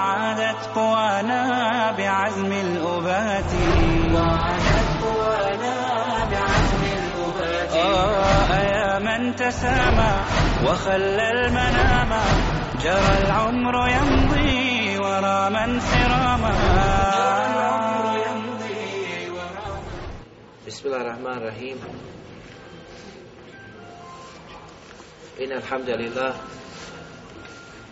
وعادت قوانا بعزم الأبات. وعادت قوانا بعزم الأبات. آه يا من تسامى وخلى المنام. جرى العمر يمضي ورا من سراما. بسم الله الرحمن الرحيم. إن الحمد لله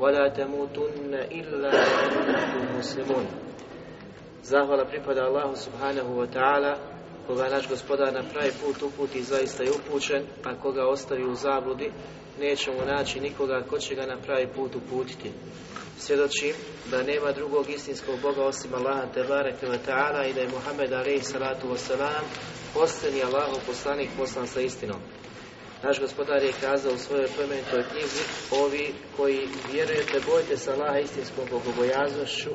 ولا تموتن إلا وأنتم مسلمون Zahvala pripada Allahu subhanahu wa ta'ala koga naš gospodar na pravi put uputi zaista je upućen, a koga ostavi u zabludi nećemo naći nikoga ko će ga na pravi put uputiti. Svjedočim da nema drugog istinskog Boga osim Allaha Tebare ta'ala i da je Muhammed alaihi salatu wasalam postani Allahu poslanik poslan sa istinom. Naš gospodar je kazao u svojoj plemenitoj knjizi ovi koji vjerujete, bojte se Allaha istinskom bogobojaznošću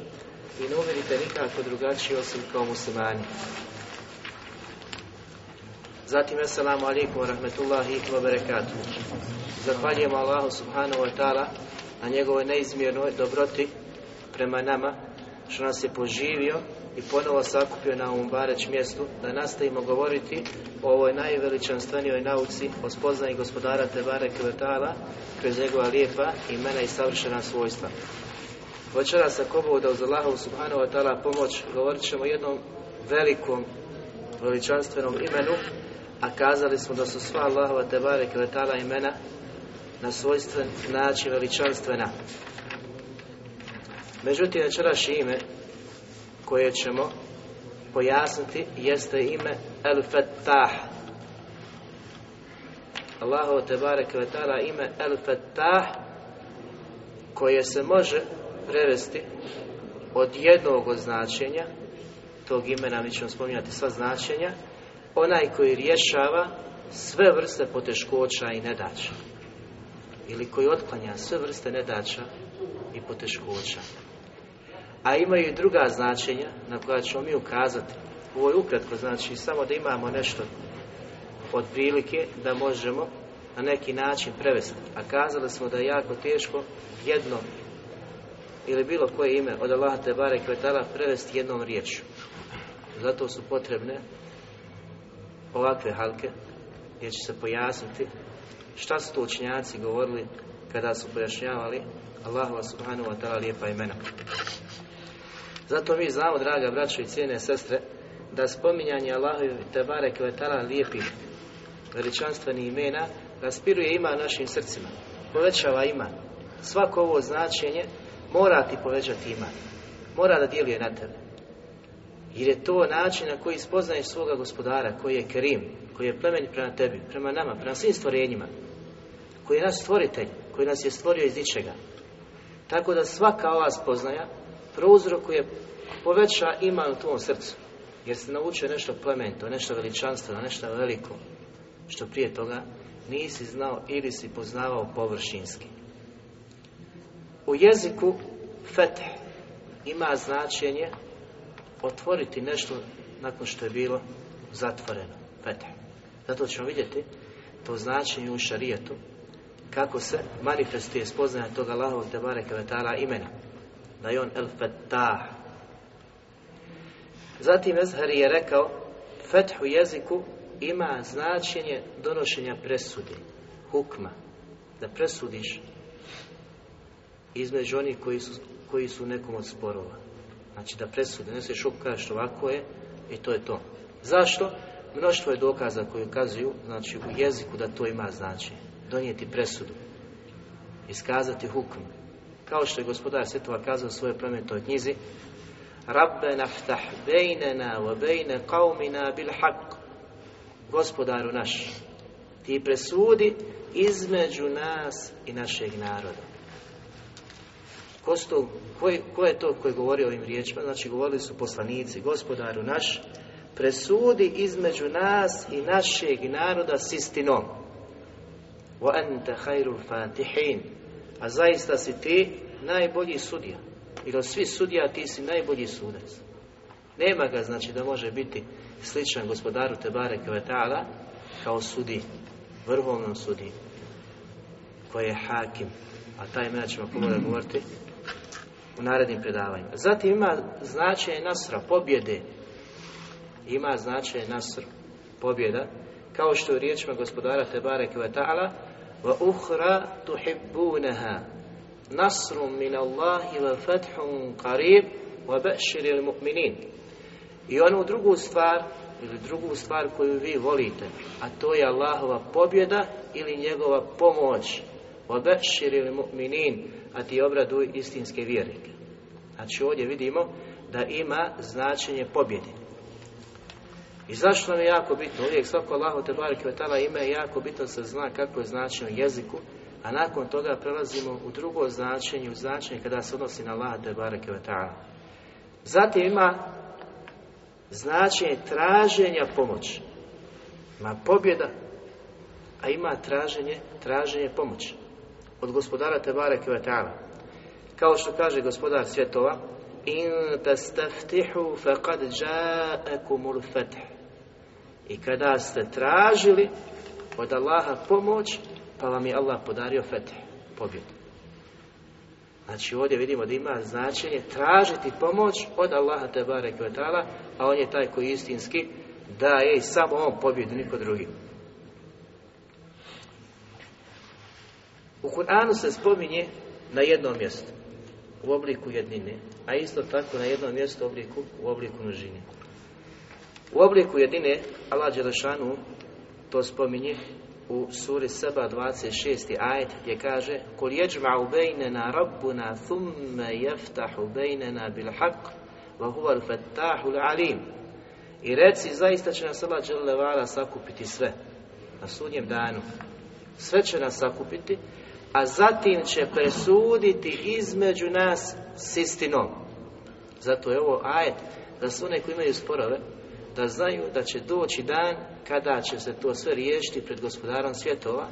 i ne uvjerite nikako drugačiji osim kao muslimani. Zatim, assalamu alaikum wa rahmetullahi wa barakatuh. Zahvaljujemo Allahu subhanahu wa ta'ala na njegovoj neizmjernoj dobroti prema nama, što nas je poživio i ponovo sakupio na ovom bareć mjestu da nastavimo govoriti o ovoj najveličanstvenijoj nauci o spoznaji gospodara Tebare Kvetala kroz njegova lijepa imena i savršena svojstva. Večeras ako Bog da uz Allahu subhanahu wa ta'ala pomoć govorit ćemo jednom velikom veličanstvenom imenu a kazali smo da su sva Allahova Tebare Kvetala imena na svojstven način veličanstvena. Međutim, večeras ime koje ćemo pojasniti jeste ime El Fattah. Allahovo Tebare Kvetala ime El Fattah koje se može prevesti od jednog od značenja tog imena, mi ćemo spominjati sva značenja, onaj koji rješava sve vrste poteškoća i nedaća ili koji otklanja sve vrste nedaća i poteškoća. A imaju i druga značenja na koja ćemo mi ukazati. Ovo je ukratko znači samo da imamo nešto od prilike da možemo na neki način prevesti. A kazali smo da je jako teško jedno ili bilo koje ime od Allaha Tebare Kvetala prevesti jednom riječju. Zato su potrebne ovakve halke gdje će se pojasniti šta su to učinjaci govorili kada su pojašnjavali Allahova subhanahu wa ta'ala lijepa imena. Zato mi znamo, draga braćo i cijene sestre, da spominjanje Allahovi tebare kvetala lijepih veličanstvenih imena raspiruje ima našim srcima, povećava iman. Svako ovo značenje mora ti povećati iman, mora da djeluje na tebe. Jer je to način na koji spoznaješ svoga gospodara, koji je kerim, koji je plemen prema tebi, prema nama, prema svim stvorenjima, koji je naš stvoritelj, koji nas je stvorio iz ničega. Tako da svaka ova spoznaja prouzrokuje, poveća iman u tvom srcu. Jer se naučio nešto plemenito, nešto veličanstveno, nešto veliko, što prije toga nisi znao ili si poznavao površinski. U jeziku feteh ima značenje otvoriti nešto nakon što je bilo zatvoreno. Feteh. Zato ćemo vidjeti to značenje u šarijetu kako se manifestuje spoznaje toga Allahovog Tebare Kvetala imena. Da je on El Fetah. Zatim Ezhari je rekao Feth u jeziku ima značenje donošenja presudi, hukma, da presudiš između onih koji su, koji su nekom od sporova. Znači da presude, ne se šup kažeš ovako je i to je to. Zašto? Mnoštvo je dokaza koji ukazuju, znači u jeziku da to ima znači. Donijeti presudu. Iskazati hukm. Kao što je gospodar Svetova kazao u svojoj plemenitoj knjizi Rabbena ftah bejnena wa bejne qavmina bil haq Gospodaru naš, ti presudi između nas i našeg naroda. Ko, sto, ko, ko je to koji govori ovim riječima? Znači govorili su poslanici, gospodaru naš, presudi između nas i našeg naroda s istinom. Wa anta khairul fatihin. A zaista si ti najbolji sudija. Ili od svih sudija ti si najbolji sudac. Nema ga znači da može biti sličan gospodaru Tebare Kvetala kao sudi, vrhovnom sudi koji je hakim, a taj imena ćemo pogledati govoriti u narednim predavanjima. Zatim ima značaj nasra, pobjede. Ima značaj nasr, pobjeda, kao što je u riječima gospodara Tebare Kvetala wa uhra tuhibbunaha nasrum min Allahi wa fathun qarib wa bashiril mu'minin i onu drugu stvar ili drugu stvar koju vi volite a to je Allahova pobjeda ili njegova pomoć. wa bashiril mu'minin a ti obraduj istinske vjernike. Znači ovdje vidimo da ima značenje pobjede i zašto nam je jako bitno? Uvijek svako Allahu te barek ime je jako bitno se zna kako je značenje jeziku, a nakon toga prelazimo u drugo značenje, u značenje kada se odnosi na Allah te barek Zatim ima značenje traženja pomoći. Ima pobjeda, a ima traženje, traženje pomoći. Od gospodara te barek Kao što kaže gospodar svjetova, in tastaftihu faqad ja'akumul fath i kada ste tražili od Allaha pomoć, pa vam je Allah podario fetih, pobjedu. Znači ovdje vidimo da ima značenje tražiti pomoć od Allaha te barek a on je taj koji istinski daje i samo on pobjedu, niko drugi. U Kur'anu se spominje na jednom mjestu, u obliku jednine, a isto tako na jednom mjestu u obliku, u obliku množine. U obliku jedine Allah Đelešanu to spominje u suri Seba 26. ajet gdje kaže Kul jeđma'u bejnena rabbuna thumme jeftahu bejnena bil haq wa huwa al alim i reci zaista će nas Allah Đelevala sakupiti sve na sudnjem danu sve će nas sakupiti a zatim će presuditi između nas s istinom zato je ovo ajet da su one koji imaju sporove da znaju da će doći dan kada će se to sve riješiti pred gospodarom svjetova,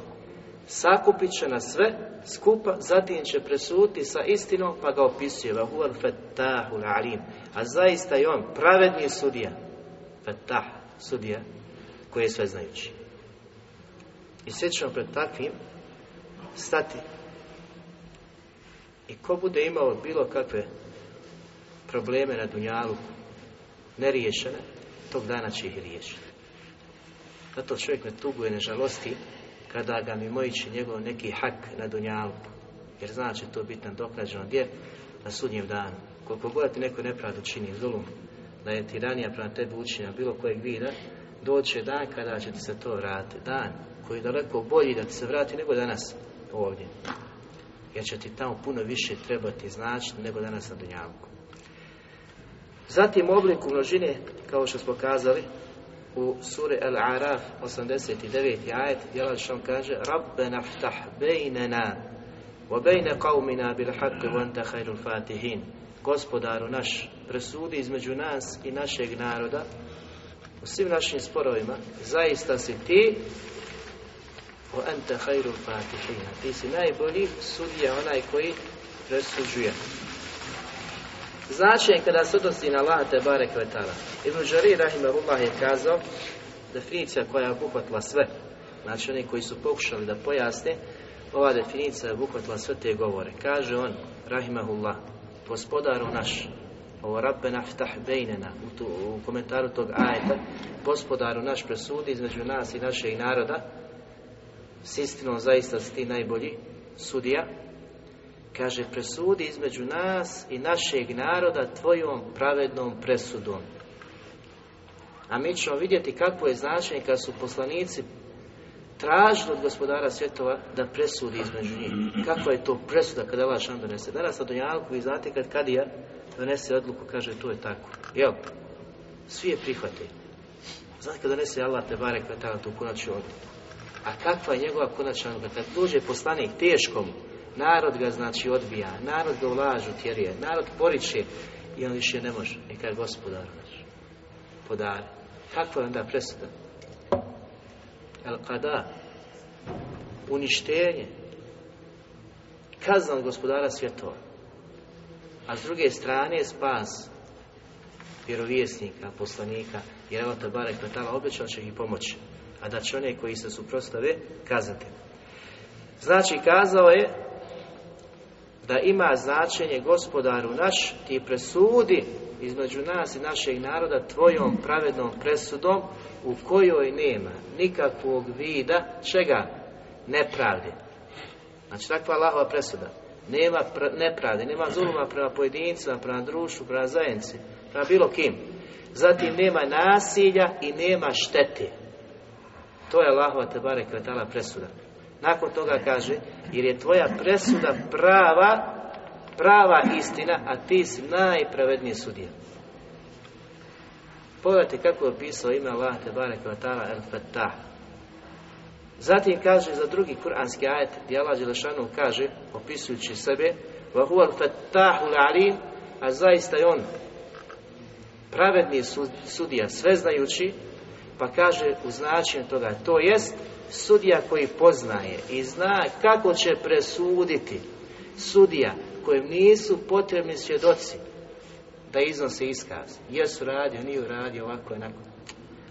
sakupit će na sve skupa, zatim će presuditi sa istinom, pa ga opisuje fettahul alim. A zaista je on pravedni sudija, fettah, sudija, koji je sve znajući. I sve ćemo pred takvim stati. I ko bude imao bilo kakve probleme na Dunjalu, neriješene, tog dana će ih riješiti. Zato čovjek me tuguje, ne žalosti, kada ga mi mojići njegov neki hak na dunjalu. Jer zna će to biti nadoknađeno gdje? Na sudnjem danu. Koliko god ti neko nepravdu čini, zulum, da je tiranija prema tebi učinja bilo kojeg vida, doće dan kada će ti se to vratiti. Dan koji je daleko bolji da ti se vrati nego danas ovdje. Jer će ti tamo puno više trebati značiti nego danas na dunjavku. Zatim obliku množine, kao što smo kazali, u suri Al-Araf 89. ajet, djela što kaže Rabbena ftah bejnena wa bejne qavmina bil haqqi wa anta khairul fatihin Gospodaru naš, presudi između nas i našeg naroda u svim našim sporovima, zaista si ti wa anta khairul fatihin ti si najbolji sudija onaj koji presuđuje Značenje kada se odnosi na Allah te bare kvetala. Ibn Žari Rahimahullah je kazao definicija koja je obuhvatila sve. Znači oni koji su pokušali da pojasne ova definicija je obuhvatila sve te govore. Kaže on, Rahimahullah, gospodaru naš, ovo rabbe naftah bejnena, u, tu, u komentaru tog ajeta, gospodaru naš presudi između nas i našeg naroda, s istinom zaista si ti najbolji sudija, kaže presudi između nas i našeg naroda tvojom pravednom presudom. A mi ćemo vidjeti kakvo je značenje kad su poslanici tražili od gospodara svjetova da presudi između njih. Kakva je to presuda kada Allah šan donese? Danas na Donjalku vi znate kad Kadija donese odluku, kaže to je tako. Jel? Svi je prihvate. Znate kad donese Allah te barek tu konačnu odluku. A kakva je njegova konačna odluka? Kad dođe poslanik teškom, narod ga znači odbija, narod ga ulažu tjerije, narod poriče i on više ne može. I kaže gospodar naš, podari. Kakva je onda presuda? El kada? Uništenje. Kazna od gospodara svjetova. A s druge strane spas vjerovjesnika, poslanika, jer evo te barek tala obećao će ih pomoći, a da će one koji se suprostave kazati. Znači, kazao je da ima značenje gospodaru naš, ti presudi između nas i našeg naroda tvojom pravednom presudom u kojoj nema nikakvog vida čega nepravde. Znači takva Allahova presuda. Nema nepravde, nema zuluma prema pojedincima, prema društvu, prema zajednici, prema bilo kim. Zatim nema nasilja i nema štete. To je Allahova tebare kvetala presuda. Nakon toga kaže, jer je tvoja presuda prava, prava istina, a ti si najpravedniji sudija. Pogledajte kako je opisao ime Allah te barek ta'ala el Fatah. Zatim kaže za drugi kuranski ajet gdje Allah Đelešanu kaže, opisujući sebe, wa huwa al alim a zaista je on pravedni sudija, sveznajući, pa kaže u značenju toga, to jest sudija koji poznaje i zna kako će presuditi sudija kojem nisu potrebni svjedoci da iznose iskaz. Jesu radio, nije uradio, ovako je nakon.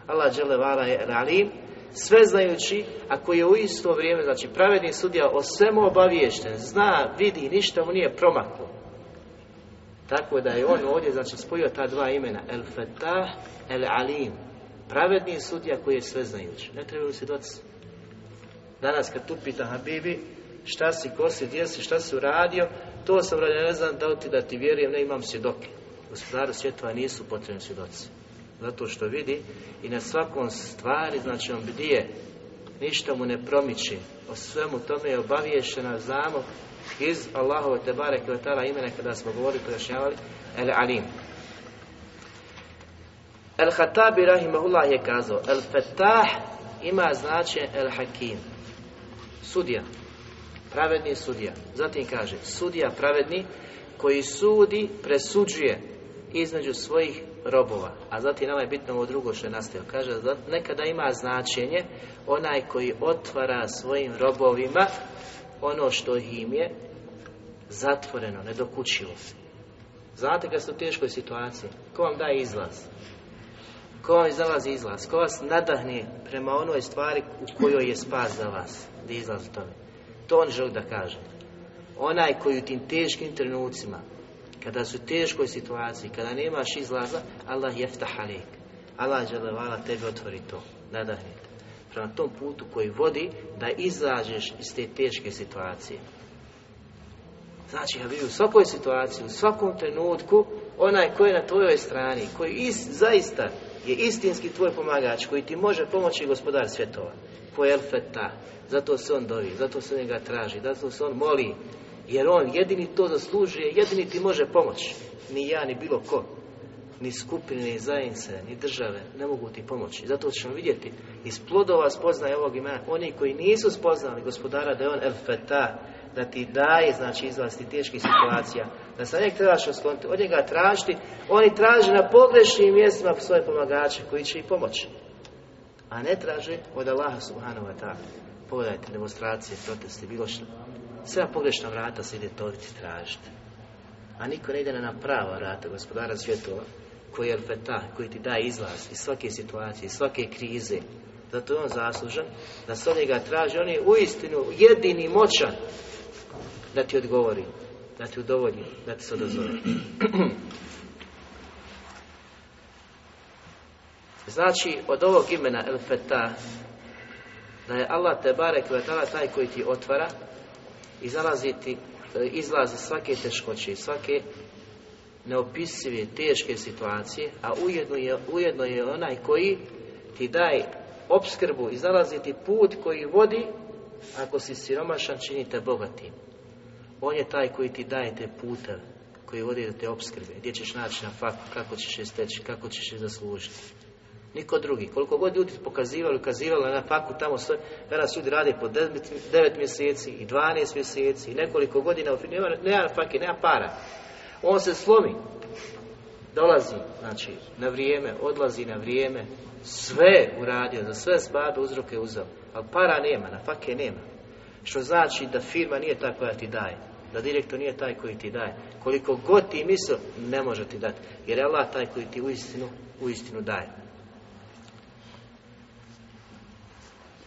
Allah je ralim, sve znajući, ako je u isto vrijeme, znači pravedni sudija o svemu obaviješten, zna, vidi, ništa mu nije promaklo. Tako da je on ovdje, znači, spojio ta dva imena, El Fatah, El Alim. Pravedni sudija koji je sve znajući. Ne trebaju svjedoci. Danas kad tu pita Habibi, šta si, ko si, gdje si, šta si uradio, to sam radio, ne znam da ti da ti vjerujem, ne imam svjedoke. Gospodaru svjetova nisu potrebni svjedoci. Zato što vidi i na svakom stvari, znači on bdije, ništa mu ne promiči. O svemu tome je obaviješena, znamo iz Allahove Tebare Kvetala imena kada smo govorili, pojašnjavali, El Alim. El Hatabi Rahimahullah je kazao, El Fetah ima značaj El Hakim. Sudija. Pravedni sudija. Zatim kaže, sudija pravedni koji sudi, presuđuje između svojih robova. A zatim nama je bitno ovo drugo što je nastavio. Kaže, nekada ima značenje onaj koji otvara svojim robovima ono što im je zatvoreno, nedokučivo. Znate kad ste u teškoj situaciji, ko vam daje izlaz? Ko vam zalazi izlaz? Ko vas nadahne prema onoj stvari u kojoj je spas za vas? Da izlaz tome. To on želi da kaže. Onaj koji u tim teškim trenucima, kada su u teškoj situaciji, kada nemaš izlaza, Allah jeftah alik. Allah želevala tebe otvori to, nadahne Prema tom putu koji vodi da izađeš iz te teške situacije. Znači, ja u svakoj situaciji, u svakom trenutku, onaj koji je na tvojoj strani, koji ist, zaista je istinski tvoj pomagač, koji ti može pomoći gospodar svjetova, ko je Elfeta, zato se on dovi, zato se njega traži, zato se on moli, jer on jedini to zaslužuje, jedini ti može pomoći, ni ja, ni bilo ko, ni skupine, ni zajednice, ni države, ne mogu ti pomoći. Zato ćemo vidjeti. Iz plodova spoznaje ovog imena, oni koji nisu spoznali gospodara da je on Elfeta, da ti daje, znači, izlaziti teških situacija, da se njeg trebaš oskloniti, od njega tražiti, oni traže na pogrešnim mjestima svoje pomagače koji će ih pomoći. A ne traže od Allaha subhanahu wa ta'ala. Pogledajte, demonstracije, protesti, bilo što. Sve na pogrešna vrata se ide toviti tražiti. A niko ne ide na prava vrata gospodara svjetova, koji je feta, koji ti daje izlaz iz svake situacije, iz svake krize. Zato je on zaslužan da se od njega traži. On je uistinu jedini moćan da ti odgovori, da ti udovolji, da ti se odazove. Znači, od ovog imena El Feta, da je Allah te barek taj koji ti otvara i zalazi ti e, izlazi svake teškoće, svake neopisive, teške situacije, a ujedno je, ujedno je onaj koji ti daje opskrbu i zalazi ti put koji vodi, ako si siromašan, činite bogatim. On je taj koji ti daje te puteve, koji vodi do te opskrbe, gdje ćeš naći na faku, kako ćeš je steći, kako ćeš je zaslužiti. Niko drugi. Koliko god ljudi pokazivali, ukazivali na faku tamo sve, danas ljudi rade po 9 mjeseci i 12 mjeseci i nekoliko godina, nema, nema fake, nema para. On se slomi, dolazi, znači, na vrijeme, odlazi na vrijeme, sve uradio, za sve zbabe uzroke uzeo, ali para nema, na fake nema. Što znači da firma nije ta koja ti daje, da direktor nije taj koji ti daje. Koliko god ti misl, ne može ti dati, jer je Allah taj koji ti uistinu, uistinu daje.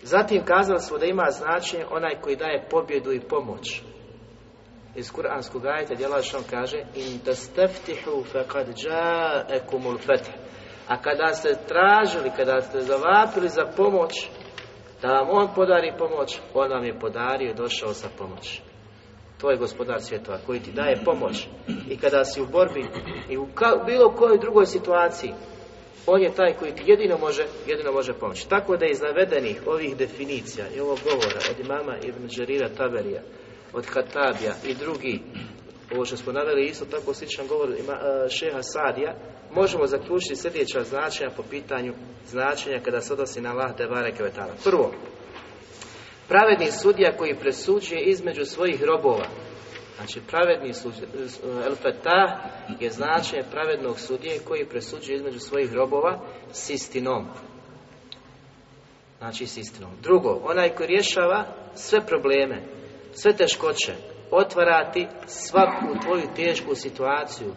Zatim kazali smo da ima značenje onaj koji daje pobjedu i pomoć. Iz kuranskog ajeta djela što kaže In tastaftihu faqad ja'akumul fath. A kada ste tražili, kada ste zavapili za pomoć, da vam on podari pomoć, on vam je podario i došao sa pomoć. To je gospodar svjetova koji ti daje pomoć. I kada si u borbi i u bilo kojoj drugoj situaciji, on je taj koji ti jedino može, jedino može pomoći. Tako da iz navedenih ovih definicija i ovog govora od imama Ibn Đarira Taberija, od Hatabija i drugi, ovo što smo naveli isto tako sličan govor ima, e, šeha Sadija, možemo zaključiti sljedeća značenja po pitanju značenja kada se odnosi na Allah Tebare Kevetala. Prvo, pravedni sudija koji presuđuje između svojih robova, Znači, pravedni sudija, El Fetah je značenje pravednog sudije koji presuđuje između svojih robova s istinom. Znači, s istinom. Drugo, onaj koji rješava sve probleme, sve teškoće, otvarati svaku tvoju tešku situaciju,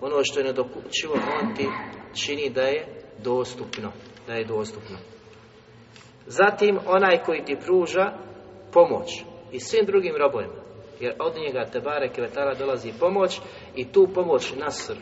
ono što je nedokučivo, on ti čini da je dostupno, da je dostupno. Zatim, onaj koji ti pruža pomoć i svim drugim robovima jer od njega Tebare Kvetala dolazi pomoć i tu pomoć Nasr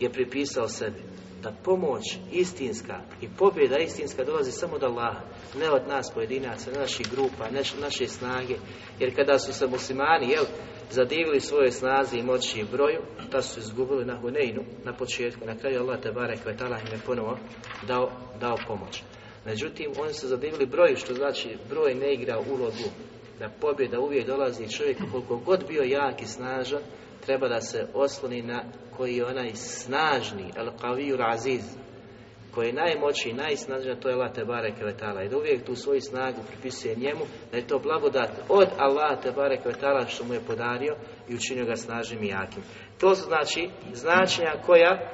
je pripisao sebi. Da pomoć istinska i pobjeda istinska dolazi samo od Allaha, ne od nas pojedinaca, naših grupa, naše snage. Jer kada su se muslimani, jel, zadivili svoje snazi i moći i broju, ta su izgubili na Huneinu, na početku, na kraju Allah Tebare Kvetala im je ponovo dao, dao pomoć. Međutim, oni su zadivili broju, što znači broj ne igra ulogu da pobjeda uvijek dolazi čovjek koliko god bio jak i snažan, treba da se osloni na koji je onaj snažni, al qaviju aziz, koji je najmoćniji, najsnažniji, to je Allah Tebare Kvetala. I da uvijek tu svoju snagu pripisuje njemu, da je to blagodat od Allah Tebare Kvetala što mu je podario i učinio ga snažnim i jakim. To su znači značenja koja,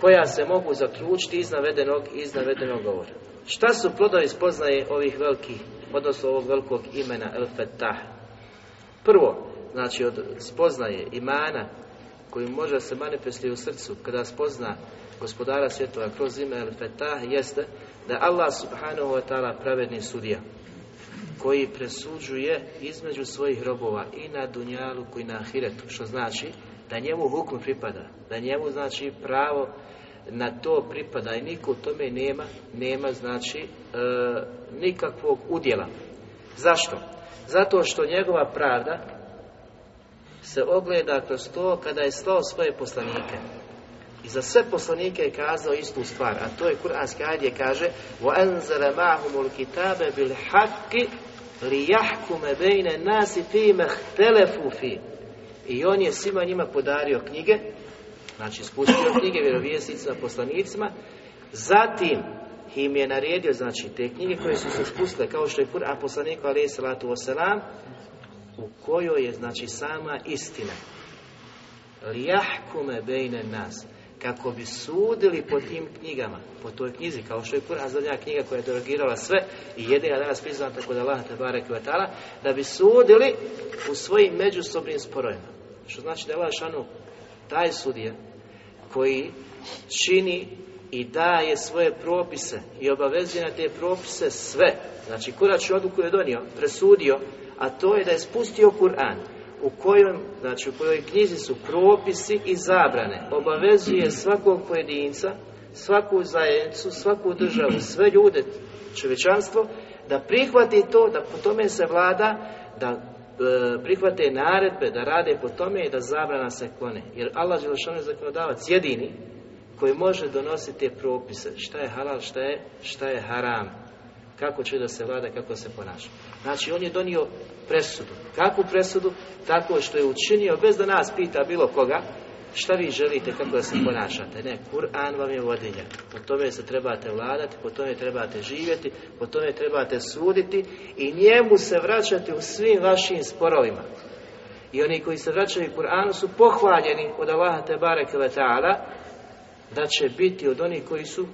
koja se mogu zaključiti iz navedenog, iz navedenog govora. Šta su plodovi spoznaje ovih velikih odnosno ovog velikog imena El Fetah. Prvo, znači od spoznaje imana koji može se manifestiti u srcu kada spozna gospodara svjetova kroz ime El Fetah jeste da Allah subhanahu wa ta'ala pravedni sudija koji presuđuje između svojih robova i na dunjalu i na ahiretu, što znači da njemu hukm pripada, da njemu znači pravo na to pripada i niko u tome nema, nema znači e, nikakvog udjela. Zašto? Zato što njegova pravda se ogleda kroz to kada je slao svoje poslanike. I za sve poslanike je kazao istu stvar, a to je kuranski ajd je kaže وَأَنْزَلَ مَعْهُمُ الْكِتَابَ بِالْحَقِّ لِيَحْكُمَ بَيْنَ نَاسِ فِيمَ اخْتَلَفُوا فِي I on je svima njima podario knjige Znači spustio knjige vjerovjesnicima, poslanicima, zatim im je naredio, znači, te knjige koje su se spustile, kao što je Kur'an poslaniku alaih salatu wasalam, u kojoj je, znači, sama istina. Lijahkume bejne nas. Kako bi sudili po tim knjigama, po toj knjizi, kao što je Kur'an zadnja knjiga koja je derogirala sve i jedina danas priznata kod Allah tabara kvatala, da bi sudili u svojim međusobnim sporovima. Što znači da je Allah šanu taj sudija koji čini i daje svoje propise i obavezuje na te propise sve. Znači, kuračnu odluku je donio, presudio, a to je da je spustio Kur'an u kojoj, znači u kojoj knjizi su propisi i zabrane. Obavezuje svakog pojedinca, svaku zajednicu, svaku državu, sve ljude, čovječanstvo, da prihvati to, da po tome se vlada, da prihvate naredbe, da rade po tome i da zabrana se klone. Jer Allah je zakonodavac jedini koji može donositi propise. Šta je halal, šta je, šta je haram. Kako će da se vlada, kako se ponaša. Znači, on je donio presudu. Kakvu presudu? Tako što je učinio, bez da nas pita bilo koga, šta vi želite, kako da se ponašate. Ne, Kur'an vam je vodilja. Po tome se trebate vladati, po tome trebate živjeti, po tome trebate suditi i njemu se vraćati u svim vašim sporovima. I oni koji se vraćaju Kur'anu su pohvaljeni od Allaha te bareke da će biti od onih koji su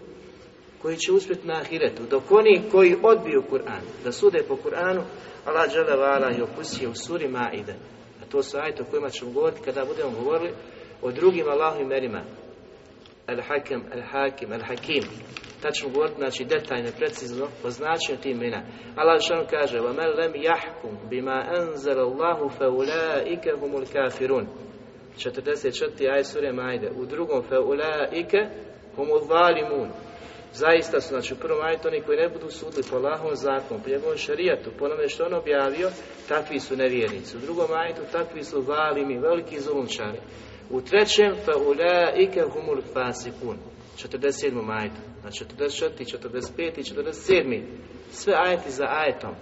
koji će uspjeti na ahiretu, dok oni koji odbiju Kur'an, da sude po Kur'anu, Allah džele vala je opustio u suri Maide. A to su ajte o kojima ćemo govoriti kada budemo govorili o drugim Allahovim imenima. Al-Hakim, Al-Hakim, Al-Hakim. Tad ćemo govoriti, znači, detaljno, precizno o značenju tih imena. Allah što kaže وَمَنْ لَمْ يَحْكُمْ بِمَا أَنْزَلَ اللَّهُ فَأُولَٰئِكَ هُمُ الْكَافِرُونَ 44. aj sure Majde. U drugom fe ulaike humu zalimun. Zaista su, znači u prvom ajetu oni koji ne budu sudili po lahom zakonu, po njegovom šarijatu, po onome što on objavio, takvi su nevjernici. U drugom ajetu takvi su valimi, veliki zulumčari. U trećem fe ulaike humul fasikun. 47. ajetu. Na 44., 45. i 47. Sve ajeti za ajetom.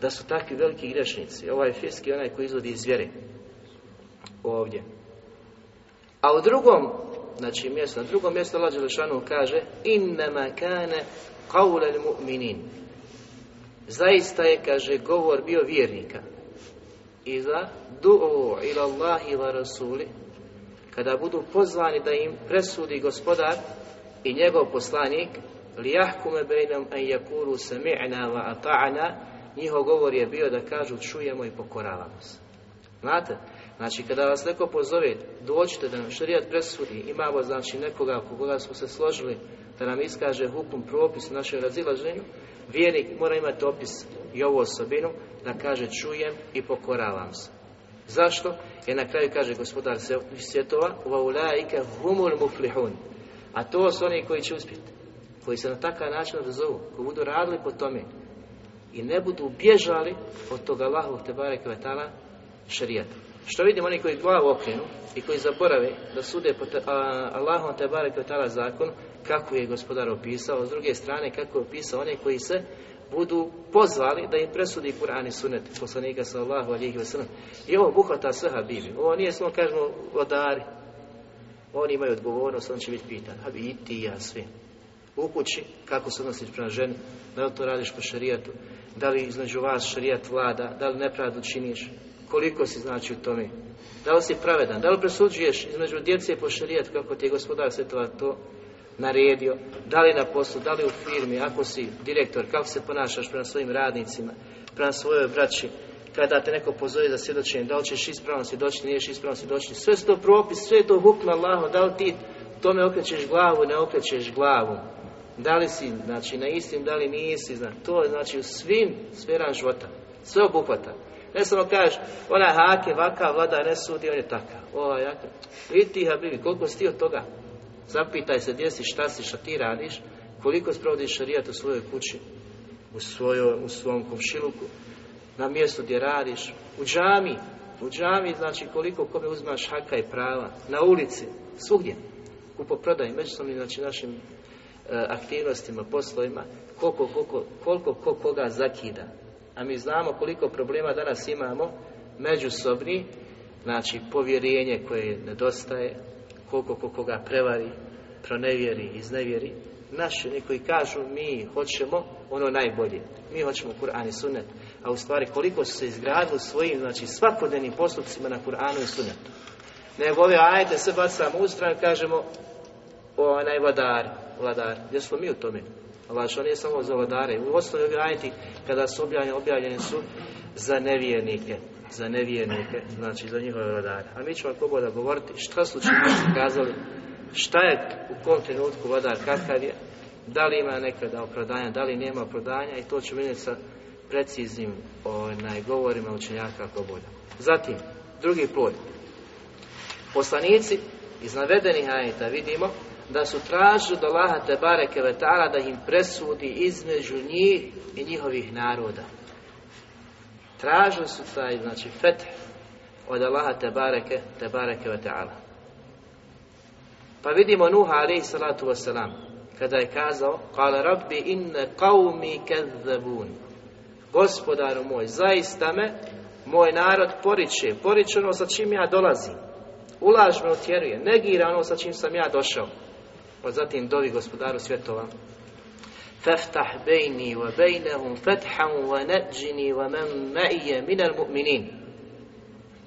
Da su takvi veliki grešnici. Ovaj fiski, onaj koji izvodi iz vjere. Ovdje. A u drugom, znači mjesto, na drugom mjestu Allah Đelešanu kaže Innama kane qawlal mu'minin. Zaista je, kaže, govor bio vjernika. Iza du'u ila Allahi wa rasuli kada budu pozvani da im presudi gospodar i njegov poslanik lijahkume bejnam an yakulu sami'na wa ata'na njihov govor je bio da kažu čujemo i pokoravamo se. Znate? Znači kada vas neko pozove dođite da nam šarijat presudi imamo znači nekoga koga smo se složili da nam iskaže hukum propis u našem razilaženju vjernik mora imati opis i ovu osobinu da kaže čujem i pokoravam se. Zašto? Jer na kraju kaže gospodar svjetova ulaike humul muflihun. A to su oni koji će uspjeti. Koji se na takav način odazovu. Koji budu radili po tome. I ne budu bježali od toga Allahovog Tebare Kvetala šarijata. Što vidimo oni koji glavu okrenu i koji zaborave da sude po te, Allahom Tebare Kvetala zakon kako je gospodar opisao, s druge strane kako je opisao one koji se budu pozvali da im presudi Kur'an i sunet poslanika sallahu alihi wasallam. I ovo buhvata sve habibi. Ovo nije samo kažemo vladari. Oni imaju odgovornost, on će biti pitan. Habi i ti ja svi. U kući, kako se odnosiš prema ženi, da li to radiš po šarijatu, da li između vas šarijat vlada, da li nepravdu činiš, koliko si znači u tome, da li si pravedan, da li presuđuješ između djece po šarijatu, kako ti je gospodar svetova to naredio, da li na poslu, da li u firmi, ako si direktor, kako se ponašaš prema svojim radnicima, prema svojoj braći, kada te neko pozove za svjedočenje, da li ćeš ispravno svjedočiti, niješ ispravno svjedočiti, sve su to propis, sve je to hukma Allaho, da li ti tome okrećeš glavu, ne okrećeš glavu, da li si, znači, na istim, da li nisi, znači, to je, znači, u svim sferama života, sve obuhvata. Ne samo kažeš, ona hake, vaka, vlada, ne sudi, on je takav. Ova jaka. Vidi ti, Habibi, koliko si ti od toga? Zapitaj se gdje si, šta si, šta ti radiš, koliko sprovodiš šarijat u svojoj kući, u, svojoj, u svom komšiluku, na mjestu gdje radiš, u džami, u džami znači koliko kome uzmaš haka i prava, na ulici, svugdje, kupoprodaj, međusobnim znači našim e, aktivnostima, poslovima, koliko, koliko, koliko ko koga zakida. A mi znamo koliko problema danas imamo međusobni, znači povjerenje koje nedostaje, koliko ko koga prevari, pronevjeri, iznevjeri. Naši oni koji kažu mi hoćemo ono najbolje. Mi hoćemo Kur'an i Sunnet. A u stvari koliko su se izgradili svojim, znači svakodnevnim postupcima na Kur'anu i Sunnetu. Nego ove sve bacamo u stranu kažemo onaj vladar, vladar. Gdje smo mi u tome? Allah što nije samo za vladare. U osnovi ajeti kada su objavljeni, objavljeni su za nevjernike za nevjernike, znači za njihove vladare. A mi ćemo ako da govoriti šta su činjenici kazali, šta je u kom trenutku vladar kakav je, da li ima nekada opravdanja, da li nema opravdanja i to ću vidjeti sa preciznim onaj, govorima učenjaka ako bude. Zatim, drugi plod. Poslanici iz navedenih ajeta vidimo da su tražili do Allaha Tebare Kevetala da im presudi između njih i njihovih naroda. Tražili su taj, znači, feth od Allaha te bareke, te bareke ta'ala. Pa vidimo Nuha alaihi salatu wasalam, kada je kazao, kale rabbi inne qavmi kezzabun. Gospodaru moj, zaista me moj narod poriče, poriče ono sa čim ja dolazim. Ulaž me utjeruje, negira ono sa čim sam ja došao. Pa zatim dovi gospodaru svjetova. Faftah bejni wa bejnehum fethan wa neđini wa men me'ije minal mu'minin.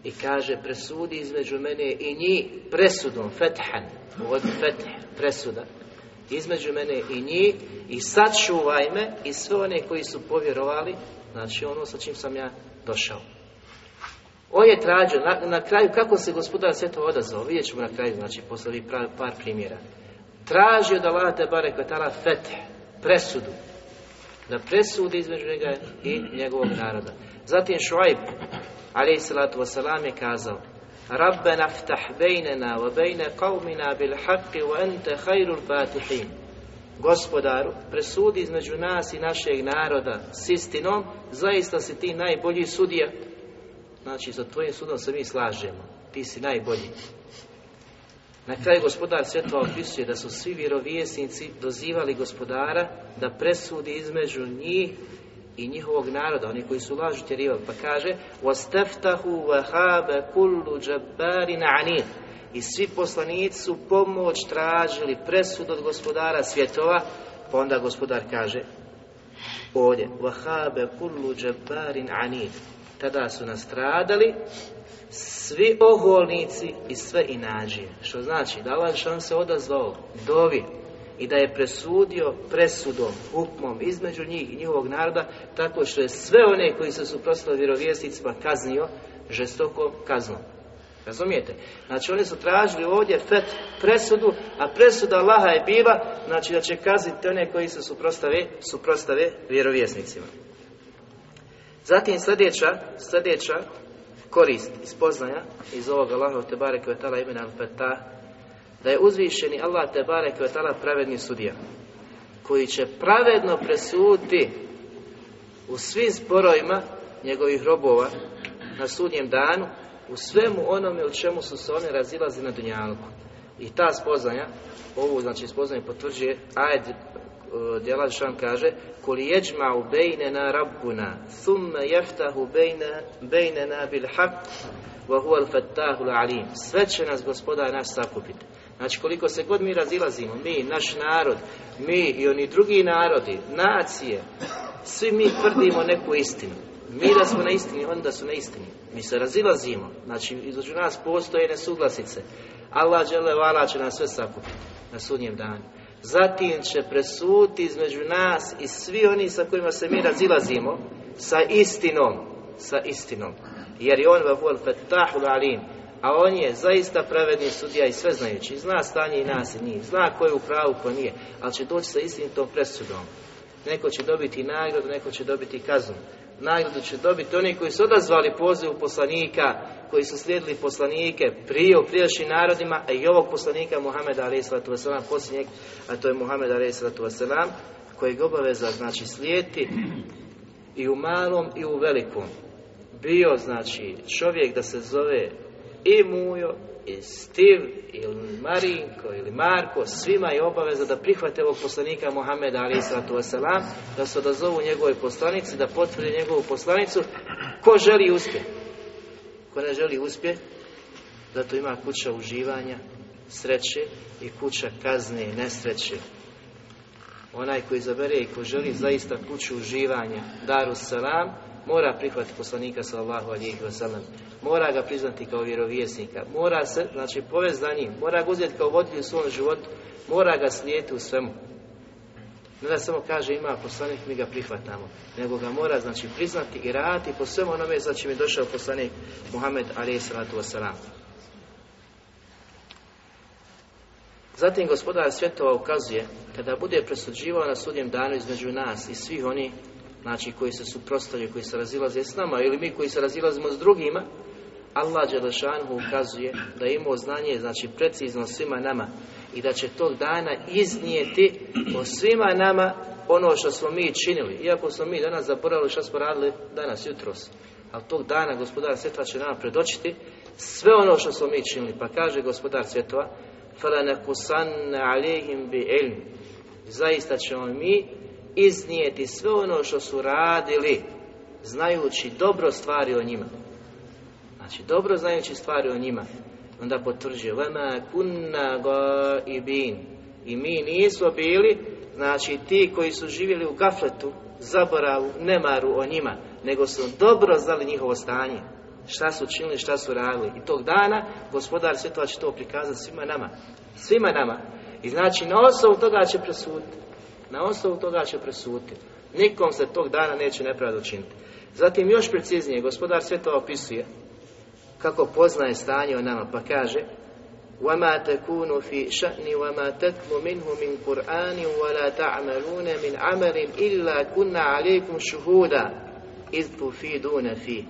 I kaže, presudi između mene i njih presudom, fethan, od feth, presuda. Između mene i njih i sačuvaj me i sve one koji su povjerovali, znači ono sa čim sam ja došao. On je tražio, na, na kraju, kako se gospodar sve to odazvao, vidjet ćemo na kraju, znači, posle ovih par primjera. Tražio da Allah te bare kvetala feteh, presudu, da presudi između njega i njegovog naroda. Zatim Šuajb, alaih salatu wasalam, je kazao, Rabbena ftah bejnena wa bejne qavmina bil haqqi wa ente hayrul fatihin. Gospodaru, presudi između nas i našeg naroda s istinom, zaista si ti najbolji sudija. Znači, sa tvojim sudom se mi slažemo. Ti si najbolji. Na kraju gospodar svjetova opisuje da su svi vjerovjesnici dozivali gospodara da presudi između njih i njihovog naroda, oni koji su lažu tjerivali. Pa kaže وَاسْتَفْتَهُ وَهَابَ كُلُّ جَبَّارٍ عَنِيدٍ I svi poslanici su pomoć tražili presud od gospodara svjetova, pa onda gospodar kaže ovdje وَهَابَ كُلُّ جَبَّارٍ عَنِيدٍ Tada su nastradali svi oholnici i sve inađije. Što znači da Allah šan se odazvao dovi i da je presudio presudom, hukmom između njih i njihovog naroda tako što je sve one koji se suprotstavili vjerovjesnicima kaznio žestokom kaznom. Razumijete? Znači oni su tražili ovdje fet presudu, a presuda Allaha je bila, znači da će kazniti one koji se suprotstave, suprotstave vjerovjesnicima. Zatim sljedeća, sljedeća korist iz poznaja iz ovog Allaha te bareke ve taala imena al-Fatah da je uzvišeni Allah te taala pravedni sudija koji će pravedno presuditi u svim sporovima njegovih robova na sudnjem danu u svemu onome u čemu su se oni razilazi na dunjalku. I ta spoznanja, ovu znači spoznanje potvrđuje ajed djela šan kaže Kuli jeđma u bejnena rabbuna Thumme jeftahu bejnena bil haq Wa huwa al-fattahu alim. Sve će nas gospodar naš sakupiti Znači koliko se god mi razilazimo Mi, naš narod Mi i oni drugi narodi Nacije Svi mi tvrdimo neku istinu. Mi da smo na istini, oni da su na istini. Mi se razilazimo. Znači između nas postoje nesuglasice Allah džele vala će nas sve sakupiti Na sudnjem danu Zatim će presuti između nas i svi oni sa kojima se mi razilazimo sa istinom, sa istinom. Jer je on vahual fetahul alim, a on je zaista pravedni sudija i sve znajući. Zna stanje i nas i njih, zna ko je u pravu, ko nije, ali će doći sa istinitom presudom. Neko će dobiti nagradu, neko će dobiti kaznu. Nagradu će dobiti oni koji su odazvali pozivu poslanika, koji su slijedili poslanike prije u prijašnjim narodima, a i ovog poslanika Muhameda a.s. posljednjeg, a to je Muhammed a.s. kojeg obaveza znači slijeti i u malom i u velikom. Bio znači čovjek da se zove i Mujo, i Stiv, ili Marinko, ili Marko, svima je obaveza da prihvate ovog poslanika Muhameda a.s. da se odazovu njegovoj poslanici, da potvrde njegovu poslanicu. Ko želi uspjeh? Ko ne želi uspjeh, zato ima kuća uživanja, sreće i kuća kazne i nesreće. Onaj koji izabere i ko želi zaista kuću uživanja, daru salam, mora prihvatiti poslanika sallallahu alihi wasallam, mora ga priznati kao vjerovjesnika, mora se, znači, povest za njim, mora ga uzeti kao voditelj u svom životu, mora ga slijeti u svemu. Ne da samo kaže ima poslanik, mi ga prihvatamo, nego ga mora znači priznati i raditi po svemu onome za čim je došao poslanik Muhammed alaih salatu wasalam. Zatim gospodar svjetova ukazuje kada bude presuđivao na sudjem danu između nas i svih oni znači koji se suprotstavljaju, koji se razilaze s nama ili mi koji se razilazimo s drugima, Allah Đelešanhu ukazuje da je imao znanje, znači precizno svima nama i da će tog dana iznijeti o svima nama ono što smo mi činili. Iako smo mi danas zaboravili što smo radili danas, jutros. Ali tog dana gospodar svjetova će nama predočiti sve ono što smo mi činili. Pa kaže gospodar svjetova فَلَنَكُسَنَّ عَلَيْهِمْ بِعِلْمِ Zaista ćemo mi iznijeti sve ono što su radili znajući dobro stvari o njima. Znači, dobro znajući stvari o njima. Onda potvrđuje, vama kunna go i bin. I mi nismo bili, znači, ti koji su živjeli u gafletu, zaboravu, nemaru o njima, nego su dobro znali njihovo stanje. Šta su činili, šta su radili. I tog dana gospodar svjetova će to prikazati svima nama. Svima nama. I znači, na osnovu toga će presuditi. Na osnovu toga će presuditi. Nikom se tog dana neće nepravdu učiniti. Zatim još preciznije, gospodar svjetova opisuje kako poznaje stanje o nama, pa kaže وَمَا تَكُونُ فِي شَأْنِ وَمَا تَتْلُ مِنْهُ مِنْ قُرْآنٍ وَلَا تَعْمَلُونَ مِنْ عَمَلٍ إِلَّا كُنَّ عَلَيْكُمْ شُهُودًا إِذْ تُفِيدُونَ فِيهِ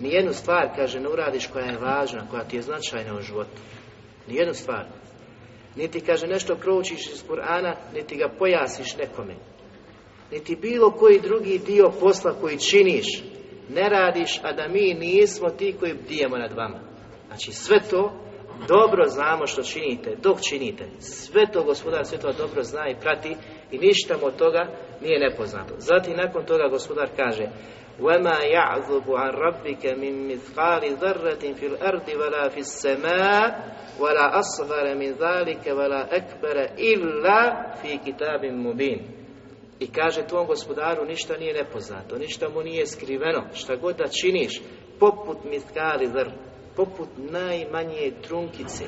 Nijednu stvar, kaže, ne uradiš koja je važna, koja ti je značajna u životu. Nijednu stvar. Niti, kaže, nešto proučiš iz Kur'ana, niti ga pojasniš nekome. Niti bilo koji drugi dio posla koji činiš, ne radiš, a da mi nismo ti koji bdijemo nad vama. Znači, sve to dobro znamo što činite, dok činite. Sve to gospodar svjetova dobro zna i prati i ništa mu od toga nije nepoznato. Zatim nakon toga gospodar kaže وَمَا يَعْذُبُ عَنْ رَبِّكَ مِنْ مِثْقَالِ ذَرَّةٍ فِي الْأَرْضِ وَلَا فِي السَّمَاءِ وَلَا أَصْغَرَ مِنْ ذَلِكَ وَلَا أَكْبَرَ إِلَّا فِي كِتَابٍ مُبِينٍ I kaže tvom gospodaru ništa nije nepoznato, ništa mu nije skriveno, šta god da činiš, poput mitkali zr, poput najmanje trunkice.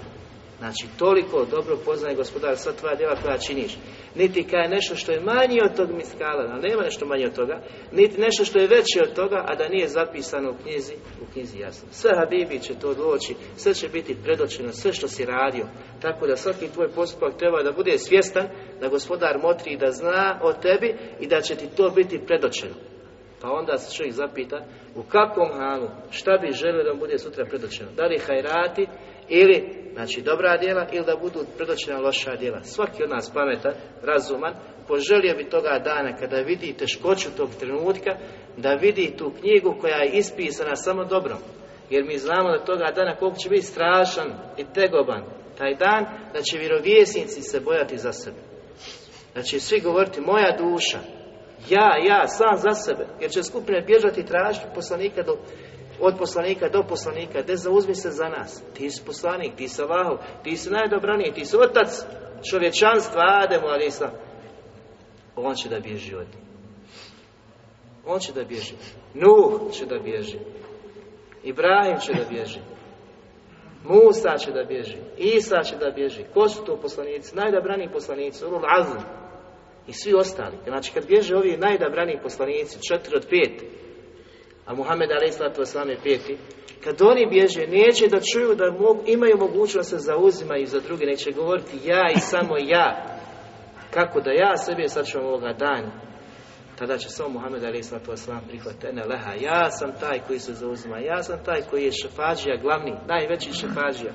Znači, toliko dobro poznaje gospodar sva tvoja djela koja činiš. Niti kaj nešto što je manje od tog miskala, a nema nešto manje od toga, niti nešto što je veće od toga, a da nije zapisano u knjizi, u knjizi jasno. Sve Habibi će to doći, sve će biti predočeno, sve što si radio. Tako da svaki tvoj postupak treba da bude svjestan, da gospodar motri i da zna o tebi i da će ti to biti predočeno. Pa onda se čovjek zapita u kakvom halu, šta bi želio da bude sutra predočeno. Da li hajrati ili, znači, dobra djela ili da budu predočena loša djela. Svaki od nas pametan, razuman, poželio bi toga dana kada vidi teškoću tog trenutka, da vidi tu knjigu koja je ispisana samo dobrom. Jer mi znamo da toga dana koliko će biti strašan i tegoban taj dan, da će vjerovjesnici se bojati za sebe. Da će svi govoriti, moja duša, ja, ja, sam za sebe, jer će skupine bježati tražiti poslanika do, od poslanika do poslanika, da zauzmi se za nas. Ti si poslanik, ti si Allahov, ti si najdobraniji, ti si otac čovječanstva Ademu, ali islam. On će da bježi od njih. On će da bježi. Nuh će da bježi. Ibrahim će da bježi. Musa će da bježi. Isa će da bježi. Ko su to poslanici? Najdobraniji poslanici. Ulul Azm. I svi ostali. Znači kad bježe ovi najdobraniji poslanici, četiri od pet, a Muhammed a.s. je peti, kad oni bježe, neće da čuju da mogu, imaju mogućnost se zauzimaju za druge, neće govoriti ja i samo ja. Kako da ja sebi sačuvam ovoga dana. Tada će samo Muhammed a.s. prihvatiti ene leha. Ja sam taj koji se zauzima, ja sam taj koji je šefađija, glavni, najveći šefađija.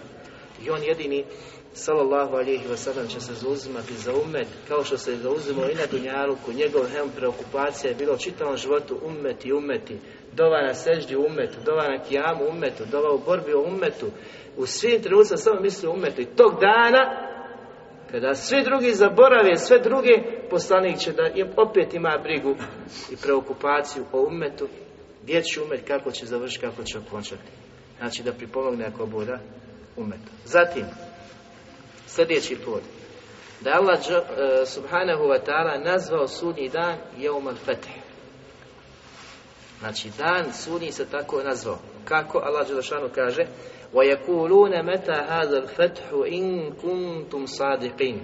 I on jedini sallallahu alihi wasallam će se zauzimati za umet kao što se zauzimao i na Dunjaluku. Njegov hem preokupacija je bilo čitavom životu umeti, umeti. Dova na seždi umetu, dova na kijamu umetu, dova u borbi o umetu. U svim trenucima samo misli umetu. I tog dana kada svi drugi zaborave sve druge poslanik će da opet ima brigu i preokupaciju o umetu. Gdje će umet, kako će završiti, kako će okončati. Znači da pripomogne ako bude umetu zatim sljedeći put. Da je Allah subhanahu wa ta'ala nazvao sudnji dan Jeum al-Fatih. Znači dan sudnji se tako nazvao. Kako Allah Đelešanu kaže وَيَكُولُونَ مَتَا هَذَا الْفَتْحُ إِن كُنْتُمْ صَادِقِينَ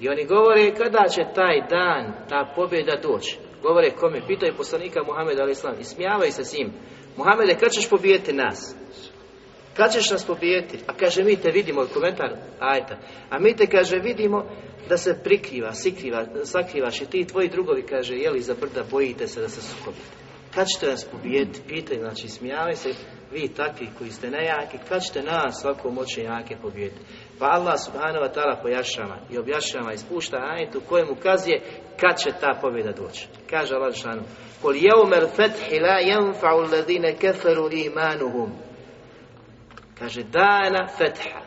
I oni govore kada će taj dan, ta pobjeda doći. Govore kome? Pitaju poslanika Muhammed al-Islam. Ismijavaju se s njim. Muhammede, kad ćeš pobijeti nas? Kad ćeš nas pobijeti? A kaže, mi te vidimo, komentar ajta, a mi te, kaže, vidimo da se prikriva, sikriva, sakrivaš i ti i tvoji drugovi, kaže, jeli za brda, bojite se da se sukobite. Kad ćete nas pobijeti? Pitaj, znači, smijavaj se, vi takvi koji ste nejaki, kad ćete nas svako moći jake pobijeti? Pa Allah subhanahu wa ta'ala pojašava i objašnjava i spušta ajet u kojem ukazuje kad će ta pobjeda doći. Kaže Allah šanu Kul jevmel fethi la jenfa'u ladine keferu imanuhum. Kaže dana fetha.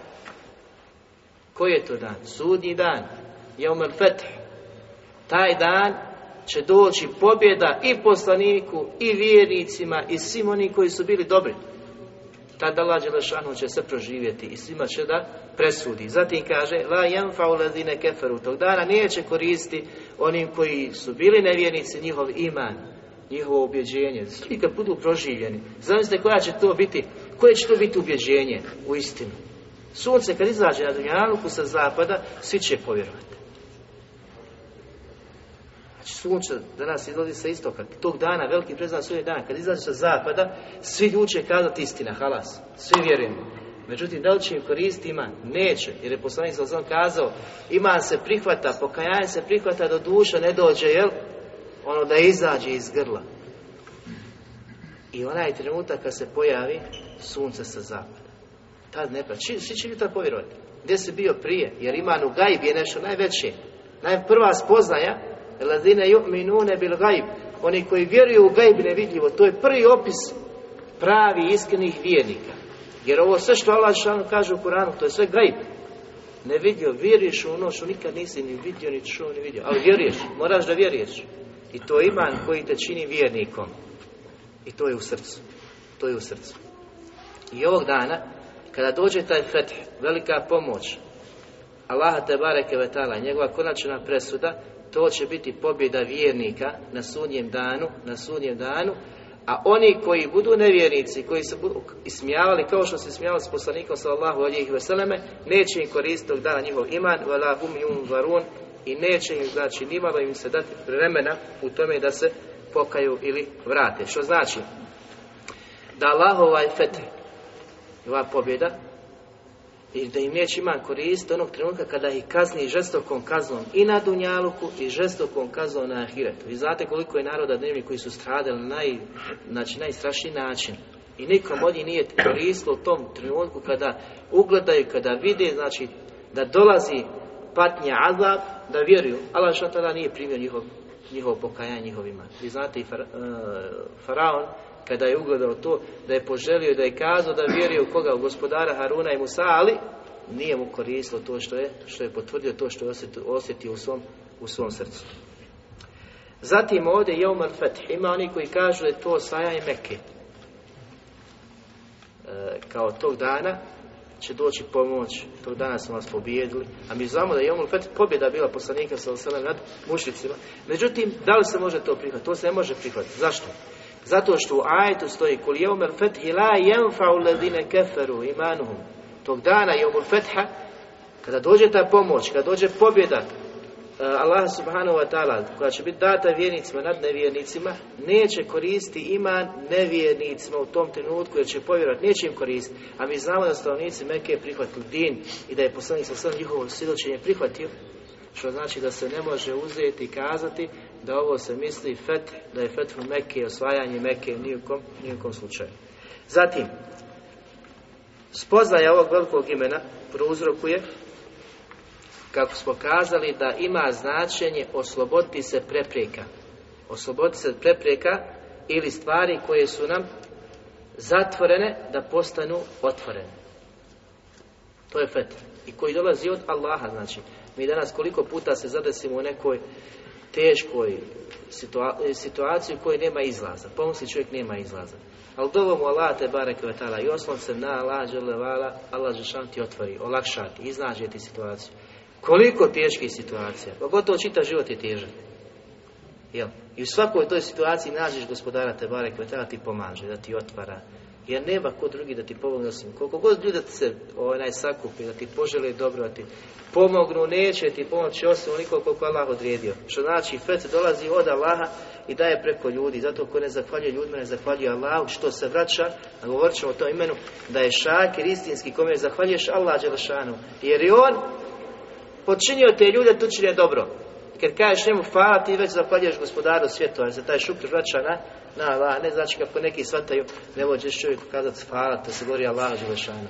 Koji je to dan? Sudnji dan. Jevmel feth. Taj dan će doći pobjeda i poslaniku i vjernicima i svim oni koji su bili dobri. Tada Allah Đelešanu će se proživjeti i svima će da presudi. Zatim kaže La yanfa'u ladine keferu Tog dana neće koristiti onim koji su bili nevjernici njihov iman, njihovo ubjeđenje. Svi budu proživljeni. Zamislite koja će to biti, koje će to biti ubjeđenje u istinu. Sunce kad izađe na Dunjaluku sa zapada, svi će povjerovati. Znači sunce danas izlazi sa istoka, tog dana, veliki preznan svoj dan, kad izađe sa zapada, svi ljudi će kazati istina, halas, svi vjerujemo. Međutim, da li će im koristiti ima? Neće, jer je poslanik sam kazao, ima se prihvata, pokajanje se prihvata do duša ne dođe, jel? Ono da izađe iz grla. I onaj trenutak kad se pojavi sunce sa zapada. Tad ne praći. Svi će ljudi povjerovati. Gdje si bio prije? Jer iman u gajb je nešto najveće. Najprva spoznaja, ladine yu'minune bil gajb. Oni koji vjeruju u gajb nevidljivo. To je prvi opis pravi iskrenih vjernika. Jer ovo sve što Allah kaže u Kuranu, to je sve gajb. Ne vidio, vjeruješ u ono što nikad nisi ni vidio, ni čuo, ni vidio. Ali vjeruješ, moraš da vjeruješ. I to je iman koji te čini vjernikom. I to je u srcu. To je u srcu. I ovog dana, kada dođe taj feth, velika pomoć, Allaha te bareke vetala, njegova konačna presuda, to će biti pobjeda vjernika na sudnjem danu, na sudnjem danu, a oni koji budu nevjernici, koji se budu ismijavali kao što se smijavali s poslanikom sallallahu alihi veseleme, neće im koristiti tog dana njihov iman, vala hum yum varun, i neće im, znači, nimalo im se dati vremena u tome da se pokaju ili vrate. Što znači? Da Allah ovaj ova pobjeda, i da im neće iman koristiti onog trenutka kada ih kazni žestokom kaznom i na Dunjaluku i žestokom kaznom na Ahiretu. Vi znate koliko je naroda dnevni koji su stradali na naj, znači, najstrašniji način. I nikom od njih nije koristilo u tom trenutku kada ugledaju, kada vide, znači, da dolazi patnja azab, da vjeruju. Allah što tada nije primio njihov, njihov pokajanje, njihov iman. Vi znate i uh, Faraon, kada je ugledao to, da je poželio da je kazao da vjeruje u koga, u gospodara Haruna i Musa, ali nije mu koristilo to što je, što je potvrdio, to što je osjetio, osjetio u, svom, u svom srcu. Zatim ovdje je Umar Feth, ima oni koji kažu da je to osvajanje Mekke. E, kao tog dana će doći pomoć, tog dana smo vas pobijedili, a mi znamo da je Umar Feth pobjeda bila poslanika sa nad mušicima. Međutim, da li se može to prihvatiti? To se ne može prihvatiti. Zašto? Zato što u ajetu stoji kul jeumel fethi la jenfa'u ladine keferu imanuhum. Tog dana jeumul fetha, kada dođe ta pomoć, kada dođe pobjeda Allah subhanahu wa ta'ala koja će biti data vjernicima nad nevjernicima, neće koristiti iman nevjernicima u tom trenutku jer će povjerovati, neće im koristiti. A mi znamo da stanovnici Mekke prihvatili din i da je poslanik sa sve njihovo svjedočenje prihvatio, što znači da se ne može uzeti i kazati da ovo se misli fet, da je fethu Mekke, osvajanje Mekke u nijekom, nijekom slučaju. Zatim, spoznaja ovog velikog imena prouzrokuje, kako smo kazali, da ima značenje osloboditi se prepreka. Osloboditi se prepreka ili stvari koje su nam zatvorene da postanu otvorene. To je fet. I koji dolazi od Allaha, znači. Mi danas koliko puta se zadesimo u nekoj teškoj situa situaciji u kojoj nema izlaza. Pomisli čovjek nema izlaza. Ali dovo mu Allah te barek vetala i oslon se na Allah želevala, Allah žešan ti otvori, olakšati, iznađe ti situaciju. Koliko teških situacija, pogotovo čita život je težak. Jel? I u svakoj toj situaciji nađeš gospodara te barek vetala ti pomaže, da ti otvara, jer nema ko drugi da ti pomogne osim. Koliko god ljudi da se onaj sakupi, da ti požele dobro, da ti pomognu, neće ti pomoći osim onoliko koliko Allah odredio. Što znači, fet dolazi od Allaha i daje preko ljudi. Zato ko ne zahvaljuje ljudima, ne zahvaljuje Allahu, što se vraća, a govorit ćemo o tom imenu, da je šakir istinski kome zahvaljuješ Allah Đelešanu. Jer je on počinio te ljude, tu čini dobro. Kad kažeš njemu hvala, ti već zahvaljuješ gospodaru svijetu, a se taj šukr vraća na, na Allah. Ne znači kako neki shvataju, ne možeš čovjeku kazati hvala, to se govori Allah Đelešanu.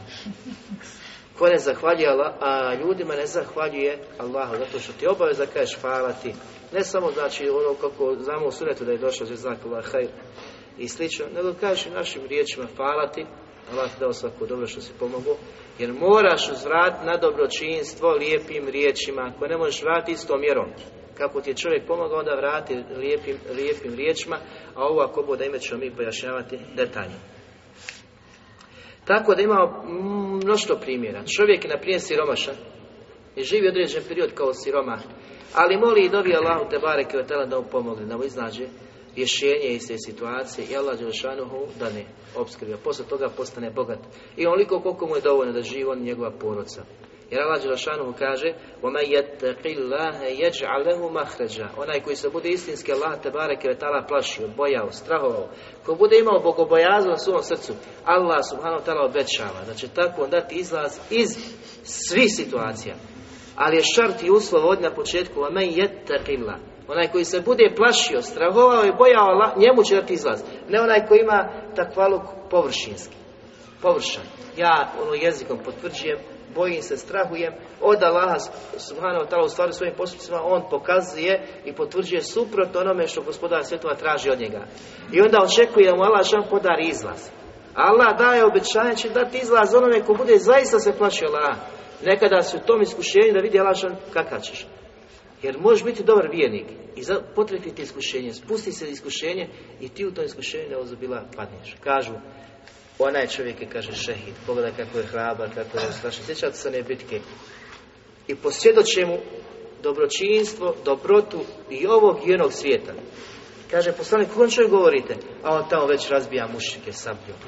Ko ne zahvaljuje a ljudima ne zahvaljuje Allahu, zato što ti obaveza kažeš hvala ti. Ne samo znači ono kako znamo u sunetu da je došao Allah hajr i slično, nego kažeš našim riječima hvala ti, Allah dao svako dobro što si pomogao, jer moraš uzvratiti na dobročinstvo lijepim riječima, ako ne možeš vratiti istom mjerom. Kako ti je čovjek pomogao, onda vrati lijepim, lijepim riječima, a ovo ako bude ime ćemo mi pojašnjavati detaljno. Tako da imamo mnoštvo primjera. Čovjek je na primjer siromašan i živi određen period kao siroma, ali moli i dobi Allahu te bareke da mu pomogne, da mu iznađe rješenje iz te situacije i Allah Đelešanuhu da ne obskrbi, posle toga postane bogat. I onoliko koliko mu je dovoljno da živi on njegova porodca. Jer Allah Đelešanuhu kaže وَمَنْ يَتَّقِ اللَّهَ يَجْعَلْ لَهُ مَحْرَجًا Onaj koji se bude istinski Allah te bareke vetala plašio, bojao, strahovao, ko bude imao bogobojazno na svom srcu, Allah subhanahu ta'ala obećava da će tako dati izlaz iz svih situacija. Ali je šart i uslov od na početku وَمَنْ يَتَّقِ اللَّهَ Onaj koji se bude plašio, strahovao i bojao njemu će dati izlaz. Ne onaj koji ima takvaluk površinski, površan. Ja ono jezikom potvrđujem, bojim se, strahujem od Allaha subhanahu wa ta'ala u stvari svojim postupcima on pokazuje i potvrđuje suprotno onome što gospodar svjetova traži od njega. I onda očekuje da mu Allah šan podari izlaz. Allah daje obećanje će dati izlaz onome ko bude zaista se plašio Allah. Nekada su u tom iskušenju da vidi Allah šan kakav ćeš. Jer možeš biti dobar vijenik i potrebiti iskušenje, spusti se iskušenje i ti u to iskušenje ne ozubila padneš. Kažu, onaj čovjek je, kaže, šehid, pogledaj kako je hrabar, kako je strašan. Sjećate se one bitke. I posvjedoče mu dobročinstvo, dobrotu i ovog i onog svijeta. Kaže, poslanik, kojem čovjek govorite? A on tamo već razbija mušike sabljom.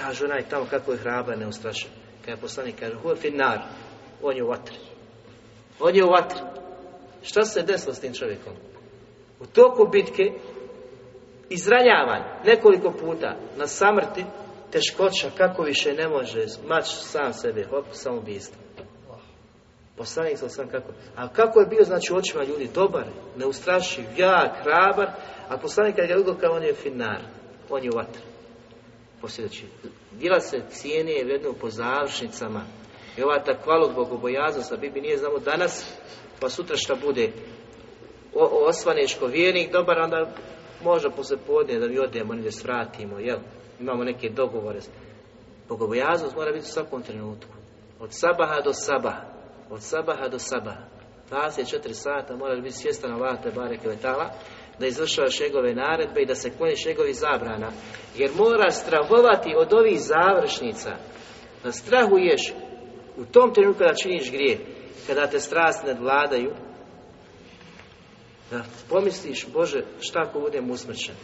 Kaže, onaj tamo kako je hrabar, neustrašan. Kaže, poslanik, kaže, huve finar, on je u vatri. On je u vatri. Šta se desilo s tim čovjekom? U toku bitke izranjavan nekoliko puta na samrti teškoća kako više ne može mač sam sebe, hop, samoubistvo. Poslanik sam sam kako. A kako je bio znači u očima ljudi dobar, neustrašiv, jak, hrabar, a poslanik kad ga kao on je finar, on je u vatri. Posvjedoči. Dila se cijene vedno po završnicama. I ova takvalog bogobojaznost, Bibi nije znamo danas, pa sutra šta bude o, osvaneško vjernik, dobar, onda može posle podne da mi odemo, da svratimo, jel? Imamo neke dogovore. Bogobojaznost mora biti u svakom trenutku. Od sabaha do sabaha. Od sabaha do sabaha. 24 sata mora biti svjestan Allah te bareke vetala da izvršavaš njegove naredbe i da se kloniš njegovih zabrana. Jer mora strahovati od ovih završnica. Da strahuješ u tom trenutku kada činiš grijeh kada te strasti nadvladaju, da pomisliš, Bože, šta ako budem usmrćen?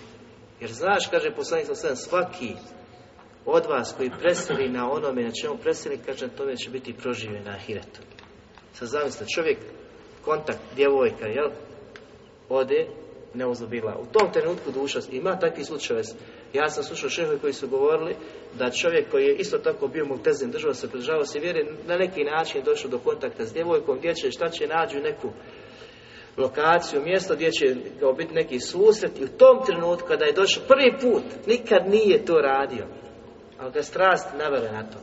Jer znaš, kaže poslanik sa svaki od vas koji preseli na onome na čemu preseli, kaže, tome će biti proživljen na ahiretu. Sad zamislite, čovjek, kontakt, djevojka, jel? Ode, ne uzubila. U tom trenutku duša ima takvi slučajeve. Ja sam slušao šehovi koji su govorili da čovjek koji je isto tako bio multezim, držao se, pridržavao se vjere, na neki način došao do kontakta s djevojkom, gdje će, šta će nađu neku lokaciju, mjesto gdje će kao biti neki susret i u tom trenutku kada je došao prvi put, nikad nije to radio, ali ga strast navele na to.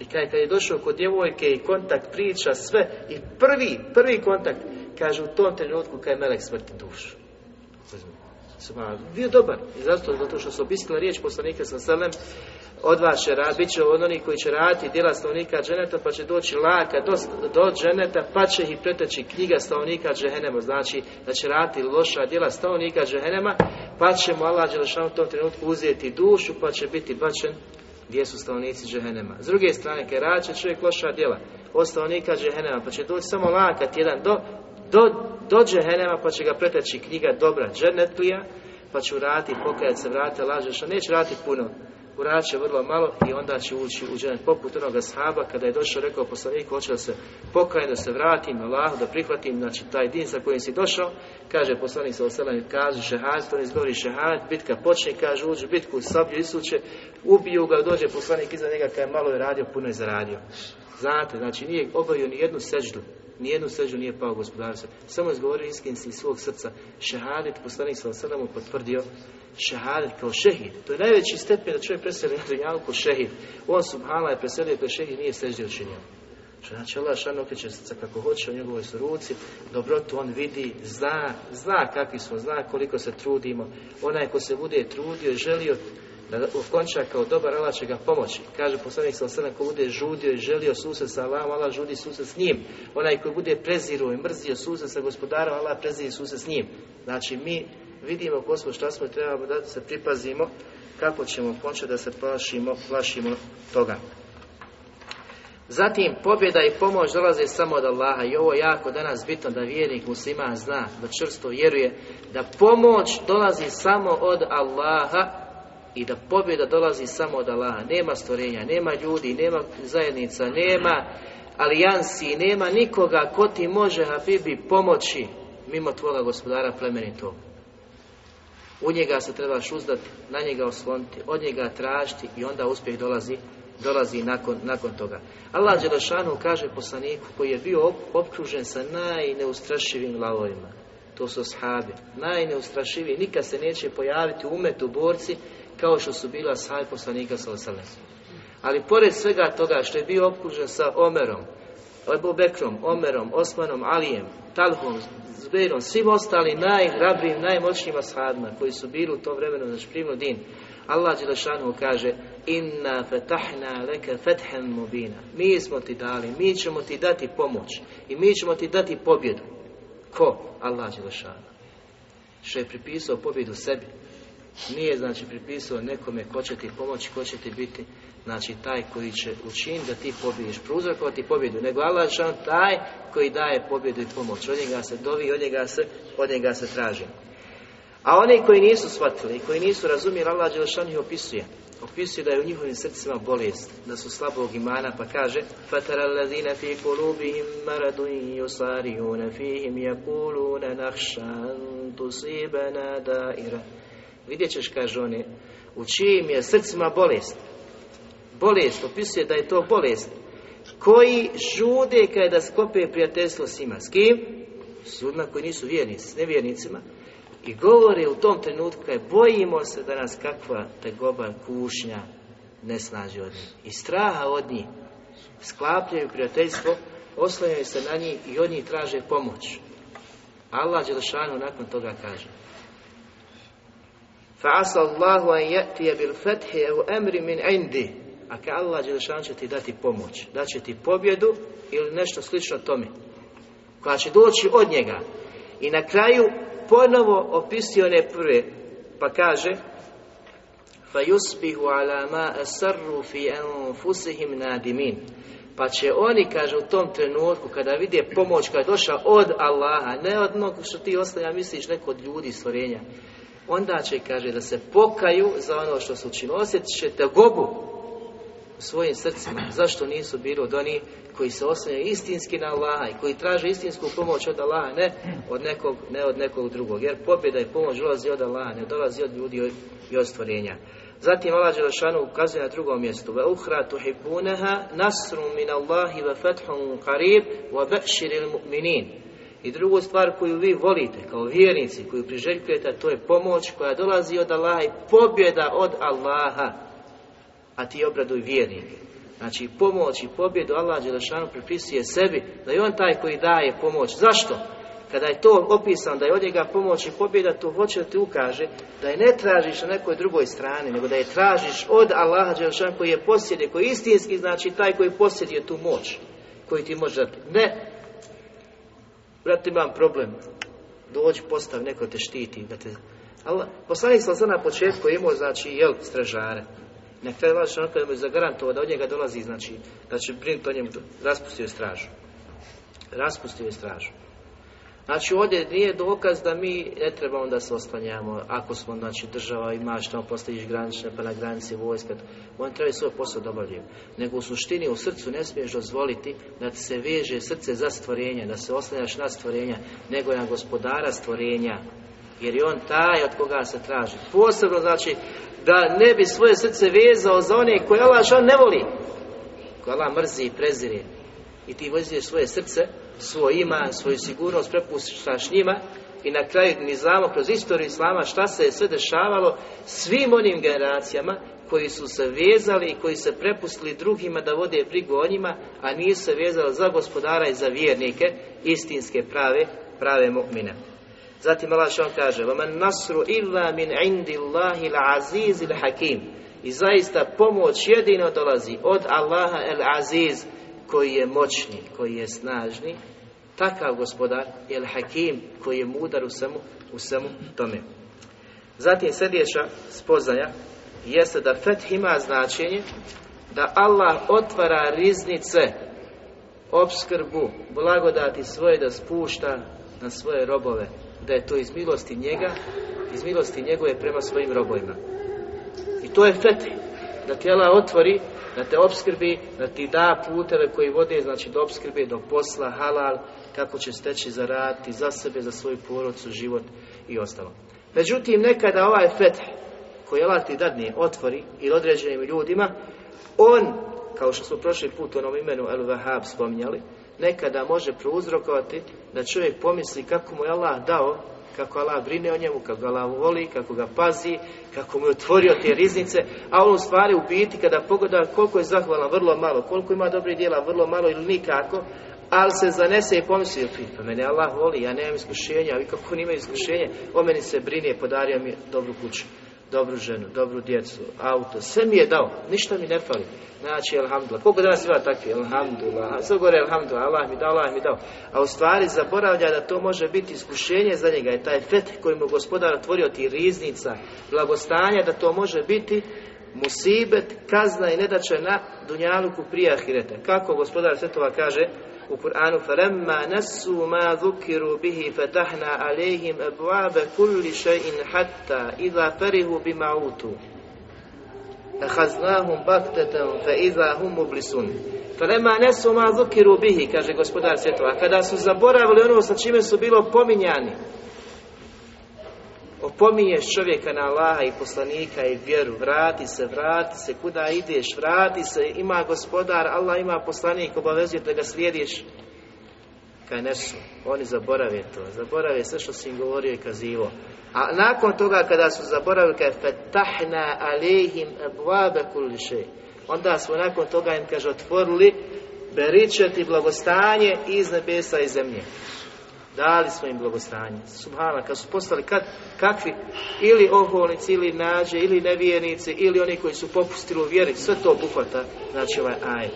I kada je došao kod djevojke i kontakt, priča, sve, i prvi, prvi kontakt, kaže u tom trenutku kada je melek smrti dušu. Bio dobar. I zato, zato što su opisala riječ poslanika sa selem, od vas će rad, bit će od onih koji će raditi djela stanovnika dženeta, pa će doći laka do, do dženeta, pa će ih preteći knjiga stanovnika džehenema. Znači, da će raditi loša djela stanovnika džehenema, pa će mu Allah Đelešan u tom trenutku uzeti dušu, pa će biti bačen gdje su stanovnici džehenema. S druge strane, kad rad će čovjek loša djela od stanovnika džehenema, pa će doći samo lakat jedan do, do, do džehenema, pa će ga preteći knjiga dobra dženetlija, pa će urati, pokajati se, vrati, laže, što neće rati puno, uradit će vrlo malo i onda će ući u dženet poput onoga sahaba kada je došao rekao poslaniku hoće da se pokajem da se vratim na Allahu da prihvatim znači taj din sa kojim si došao. Kaže poslanik sa oselam kaže šehad to ne izgovori šehad bitka počne kaže uđu bitku sablju isuće ubiju ga dođe poslanik iza njega kada je malo je radio puno je zaradio. Znate znači nije obavio ni jednu seždu nijednu sežu nije pao gospodarstvo. Samo je izgovorio iskinski iz svog srca. Šehadet, poslanik sa mu potvrdio šehadet kao šehid. To je najveći stepen da čovjek preseli na dunjalu kao šehid. On subhala je preselio kao šehid nije seždio učinio. Što znači Allah šan okreće srca kako hoće u njegovoj su ruci, dobrotu on vidi, zna, zna kakvi smo, zna koliko se trudimo. Onaj ko se bude trudio i želio da okonča kao dobar Allah će ga pomoći. Kaže poslanik sa osana ko bude žudio i želio susret sa Allahom, Allah žudi susret s njim. Onaj koji bude preziruo i mrzio susret sa gospodarom, Allah preziri susret s njim. Znači mi vidimo ko smo, šta smo i trebamo da se pripazimo kako ćemo početi da se plašimo, plašimo toga. Zatim, pobjeda i pomoć dolaze samo od Allaha i ovo je jako danas bitno da vjernik muslima zna, da čvrsto vjeruje, da pomoć dolazi samo od Allaha i da pobjeda dolazi samo od Allaha. Nema stvorenja, nema ljudi, nema zajednica, nema alijansi, nema nikoga ko ti može, Habibi, pomoći mimo tvoga gospodara plemenitog. U njega se trebaš uzdati, na njega osloniti, od njega tražiti i onda uspjeh dolazi dolazi nakon, nakon toga. Allah Đelešanu kaže poslaniku koji je bio opkružen sa najneustrašivim lavovima. To su sahabi. Najneustrašiviji. Nikad se neće pojaviti u borci kao što su bila sahabi poslanika sa Ali pored svega toga što je bio opkružen sa Omerom, Ebu Bekrom, Omerom, Osmanom, Alijem, Talhom, Zberom, svim ostali najhrabrijim, najmoćnijim ashabima koji su bili u tom vremenu, znači primno din. Allah Đelešanu kaže Inna fetahna leke fethem mubina. Mi smo ti dali, mi ćemo ti dati pomoć i mi ćemo ti dati pobjedu. Ko? Allah Đelešanu. Što je pripisao pobjedu sebi. Nije znači pripisao nekome ko će ti pomoći, ko će ti biti znači taj koji će učiniti da ti pobjediš, prouzrokovati pobjedu, nego Allah je taj koji daje pobjedu i pomoć. Od njega se dovi, od njega se, od njega se traži. A oni koji nisu shvatili i koji nisu razumjeli, Allah Đelešan ih opisuje. Opisuje da je u njihovim srcima bolest, da su slabog imana, pa kaže فَتَرَ الَّذِينَ فِي قُلُوبِهِمْ مَرَدٌ يُسَارِيُونَ فِيهِمْ يَقُولُونَ نَخْشَانْ تُصِيبَنَا دَائِرَ Vidjet ćeš, kaže oni, u čijim je srcima bolest. Bolest, opisuje da je to bolest. Koji žude kada da skope prijateljstvo s njima. S kim? S ljudima koji nisu vjernici, s nevjernicima i govore u tom trenutku kad bojimo se da nas kakva tegoba kušnja ne snaži od njih. I straha od njih sklapljaju prijateljstvo, oslanjaju se na njih i od njih traže pomoć. Allah Đelšanu nakon toga kaže فَعَسَ اللَّهُ أَنْ يَأْتِيَ بِالْفَتْحِ أَوْ أَمْرِ مِنْ عِنْدِ A Allah Đelšanu će ti dati pomoć, daće ti pobjedu ili nešto slično tome, koja će doći od njega. I na kraju ponovo opisuje one prve, pa kaže فَيُسْبِهُ عَلَى مَا أَسَرُّ فِي أَنفُسِهِمْ نَادِمِينَ Pa će oni, kaže, u tom trenutku, kada vide pomoć koja je došla od Allaha, ne od onog što ti ostavlja, misliš, neko od ljudi stvorenja, onda će, kaže, da se pokaju za ono što su učinili. Osjetit ćete gobu u svojim srcima. Zašto nisu bili od onih koji se oslanjaju istinski na Allaha i koji traže istinsku pomoć od Allaha, ne od nekog, ne od nekog drugog. Jer pobjeda i pomoć dolazi od Allaha, ne dolazi od ljudi i od stvorenja. Zatim Allah Đelešanu ukazuje na drugom mjestu Ve uhra tuhibuneha nasrum min Allahi ve fethum qarib beširil mu'minin I drugu stvar koju vi volite kao vjernici, koju priželjkujete, to je pomoć koja dolazi od Allaha i pobjeda od Allaha. A ti obraduj vjernike. Znači pomoć i pobjedu Allah Đelešanu pripisuje sebi da je on taj koji daje pomoć. Zašto? Kada je to opisan da je od njega pomoć i pobjeda, to hoće da ti ukaže da je ne tražiš na nekoj drugoj strani, nego da je tražiš od Allaha Đelešanu koji je posjedje, koji je istinski, znači taj koji posjeduje tu moć, koji ti može dati. Ne, brate, imam problem, dođi, postav, neko te štiti, da te... Allah, poslanik sam na početku imao, znači, jel, stražare, Nek taj vaš on kada mu zagarantovao da od njega dolazi, znači, da će brinuti o njemu, raspustio je stražu. Raspustio je stražu. Znači ovdje nije dokaz da mi ne trebamo da se oslanjamo ako smo znači država i maš tamo postaviš granične pa na granici vojska. Oni trebaju svoj posao da Nego u suštini u srcu ne smiješ dozvoliti da ti se veže srce za stvorenje, da se oslanjaš na stvorenja, nego na gospodara stvorenja. Jer je on taj od koga se traži. Posebno znači da ne bi svoje srce vezao za one koje Allah što ne voli. Koje Allah mrzi i prezire. I ti voziješ svoje srce, svoj ima, svoju sigurnost, prepuštaš njima i na kraju mi znamo kroz istoriju Islama šta se je sve dešavalo svim onim generacijama koji su se vezali i koji se prepustili drugima da vode brigu o njima, a nisu se vezali za gospodara i za vjernike, istinske prave, prave mu'mine. Zatim Allah što kaže وَمَنْ نَصْرُ إِلَّا مِنْ عِنْدِ اللَّهِ الْعَزِيزِ الْحَكِيمِ I zaista pomoć jedino dolazi od Allaha el-Aziz koji je moćni, koji je snažni, takav gospodar el Hakim koji je mudar u svemu, u svemu tome. Zatim sljedeća spoznaja jeste da feth ima značenje da Allah otvara riznice opskrbu, blagodati svoje da spušta na svoje robove, da je to iz milosti njega, iz milosti njegove prema svojim robovima. I to je feth, da ti otvori, da te opskrbi, da ti da puteve koji vode, znači do opskrbe, do posla, halal, kako će steći zaraditi za sebe, za svoju porodcu, život i ostalo. Međutim, nekada ovaj feth koji Allah ti dadne, otvori ili određenim ljudima, on, kao što smo prošli put u onom imenu El Wahab spominjali, nekada može prouzrokovati da čovjek pomisli kako mu je Allah dao, kako Allah brine o njemu, kako ga Allah voli, kako ga pazi, kako mu je otvorio te riznice, a on u stvari u biti kada pogleda koliko je zahvalan, vrlo malo, koliko ima dobrih dijela, vrlo malo ili nikako, ali se zanese i pomisli, pa mene Allah voli, ja nemam iskušenja, vi kako on ima iskušenje, o meni se brine, podario mi dobru kuću, dobru ženu, dobru djecu, auto, sve mi je dao, ništa mi ne fali. Znači, alhamdulillah, koliko danas ima takvi, alhamdulillah, sve gore, alhamdulillah, Allah mi dao, Allah mi dao. A u stvari zaboravlja da to može biti iskušenje za njega, je taj fet koji mu gospodar otvorio ti riznica, blagostanja, da to može biti musibet, kazna i nedaća na dunjaluku prije ahireta. Kako gospodar svetova kaže, u Kur'anu فَلَمَّا نَسُوا مَا ذُكِرُوا بِهِ فَتَحْنَا عَلَيْهِمْ أَبْوَابَ كُلِّ شَيْءٍ حَتَّى إِذَا فَرِهُوا بِمَا أُوتُوا أَخَذْنَاهُمْ بَغْتَةً فَإِذَا هُمْ مُبْلِسُونَ فَلَمَّا نَسُوا مَا ذُكِرُوا بِهِ kaže gospodar svjetova kada su zaboravili ono sa čime su bilo pominjani opominješ čovjeka na Allaha i poslanika i vjeru, vrati se, vrati se, kuda ideš, vrati se, ima gospodar, Allah ima poslanik, obavezuje da ga slijediš. Kaj ne su, oni zaborave to, zaborave sve što si im govorio i kazivo. A nakon toga kada su zaboravili, kaj fetahna alehim abuabe kuliše, onda smo nakon toga im, kaže, otvorili beričeti blagostanje iz nebesa i zemlje. Dali smo im blagostanje. Subhana, kad su postali kad, kakvi, ili oholnici, ili nađe, ili nevjernici, ili oni koji su popustili u vjeri, sve to obuhvata, znači ovaj aj.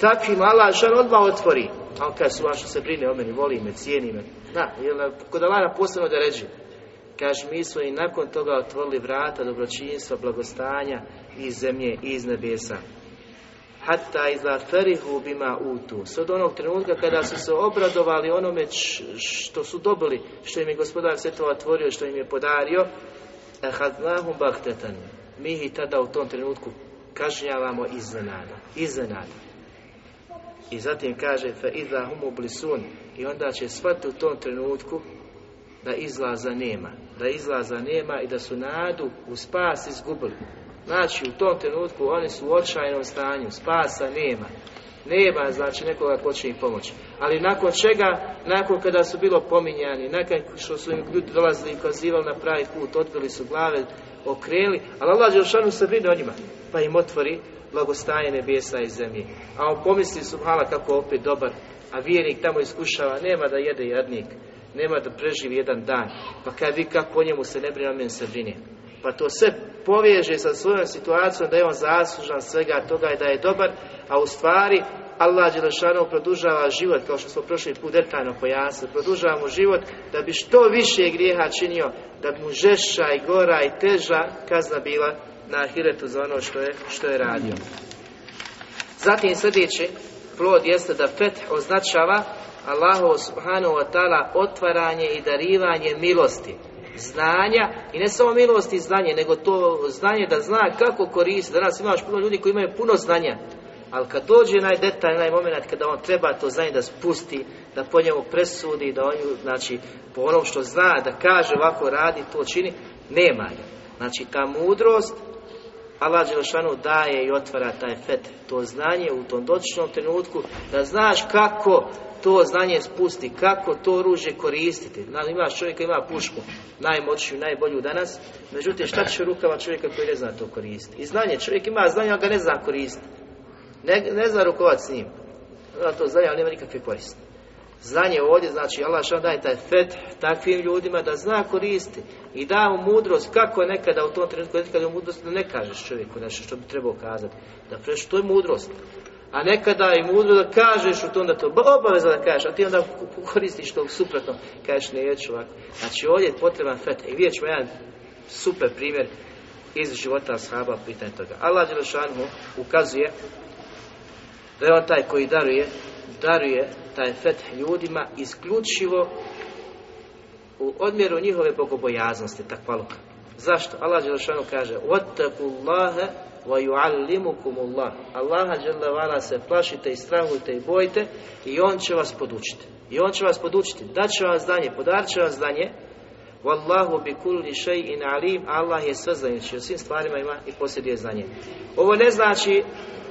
Takvim Allah žan odmah otvori. A on kaže, su što se brine o meni, voli me, cijeni me. Da, jer kod Allah posebno da ređi. Kaže, mi smo i nakon toga otvorili vrata dobročinstva, blagostanja iz zemlje, iz nebesa hatta iza ferihu bima utu. Sve od onog trenutka kada su se obradovali onome što su dobili, što im je gospodar svetova otvorio, što im je podario, ehadnahum bahtetan. Mi ih tada u tom trenutku kažnjavamo iznenada. Iznenada. I zatim kaže fa iza hum blisun i onda će shvatiti u tom trenutku da izlaza nema. Da izlaza nema i da su nadu u spas izgubili. Znači, u tom trenutku oni su u očajnom stanju, spasa nema. Nema, znači, nekoga ko će im pomoći. Ali nakon čega, nakon kada su bilo pominjani, nakon što su im ljudi dolazili i kazivali na pravi put, odbili su glave, okreli, ali Allah Đelšanu se brine o njima, pa im otvori blagostanje nebesa i zemlje. A on pomisli subhala kako opet dobar, a vjernik tamo iskušava, nema da jede jadnik, nema da preživi jedan dan. Pa kad vi kako o njemu se ne brine, on se brine pa to sve poveže sa svojom situacijom da je on zaslužan svega toga i da je dobar, a u stvari Allah Đelešanu produžava život, kao što smo prošli put detaljno pojasnili, produžava mu život da bi što više grijeha činio, da bi mu žešća i gora i teža kazna bila na ahiretu za ono što je, što je radio. Zatim sljedeći plod jeste da fet označava Allahu subhanahu wa ta'ala otvaranje i darivanje milosti znanja i ne samo milosti i znanje, nego to znanje da zna kako koristi. Danas imaš puno ljudi koji imaju puno znanja, ali kad dođe onaj detalj, onaj moment kada on treba to znanje da spusti, da po njemu presudi, da on, znači, po onom što zna, da kaže ovako radi, to čini, nema je. Znači, ta mudrost, Allah Đelešanu daje i otvara taj fet, to znanje u tom dotičnom trenutku, da znaš kako to znanje spusti, kako to oružje koristiti. Znam, imaš čovjeka, ima pušku, najmoćniju, najbolju danas, međutim šta će rukama čovjeka koji ne zna to koristiti. I znanje, čovjek ima znanje, ali ga ne zna koristiti. Ne, ne zna rukovat s njim. Zna to znanje, ali nema nikakve koristi. Znanje ovdje, znači Allah što daje taj fet takvim ljudima da zna koristiti i da mu mudrost, kako je nekada u tom trenutku, nekada u mudrost da ne kažeš čovjeku nešto što bi trebao kazati. Da preš, to je mudrost. A nekada je mudro da kažeš u tom da to obaveza da kažeš, a ti onda koristiš to suprotno, kažeš neću ovako. Znači ovdje je potreban fet. I vidjet ćemo jedan super primjer iz života ashaba pitanje toga. Allah Đelešanu ukazuje da je on taj koji daruje, daruje taj fet ljudima isključivo u odmjeru njihove bogobojaznosti, takvaluka. Zašto? Allah Đelešanu kaže وَتَّقُوا اللَّهَ وَيُعَلِّمُكُمُ اللَّهُ Allaha Đelevala se plašite i strahujte i bojite i On će vas podučiti. I On će vas podučiti, dat će vam znanje, podarit će vam znanje Wallahu bi kulli shay'in alim Allah je sve znajući, o svim stvarima ima i posjeduje znanje. Ovo ne znači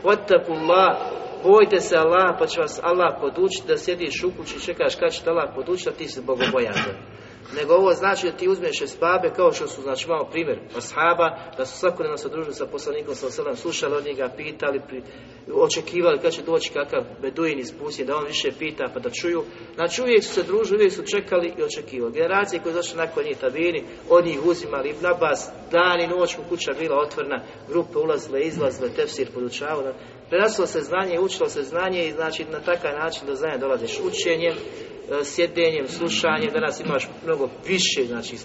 Allah, bojte se Allah, pa će vas Allah podučiti da sjediš u kući i čekaš kad će te Allah podučiti, a ti si bogobojazan nego ovo znači da ti uzmeš spabe kao što su, znači malo primjer ashaba, da su svakodnevno se družili sa poslanikom sa selam, slušali od njega, pitali, pri, očekivali kad će doći kakav beduin iz da on više pita pa da čuju. Znači uvijek su se družili, uvijek su čekali i očekivali. Generacije koje došle nakon njih tabini, od njih uzimali Ibn Abbas, dan i noć mu kuća bila otvorena, grupe ulazile, izlazile, tefsir podučavali. Prenosilo se znanje, učilo se znanje i znači na takav način do znanja dolaziš učenjem, sjedenjem, slušanjem, danas imaš mnogo više znači, e,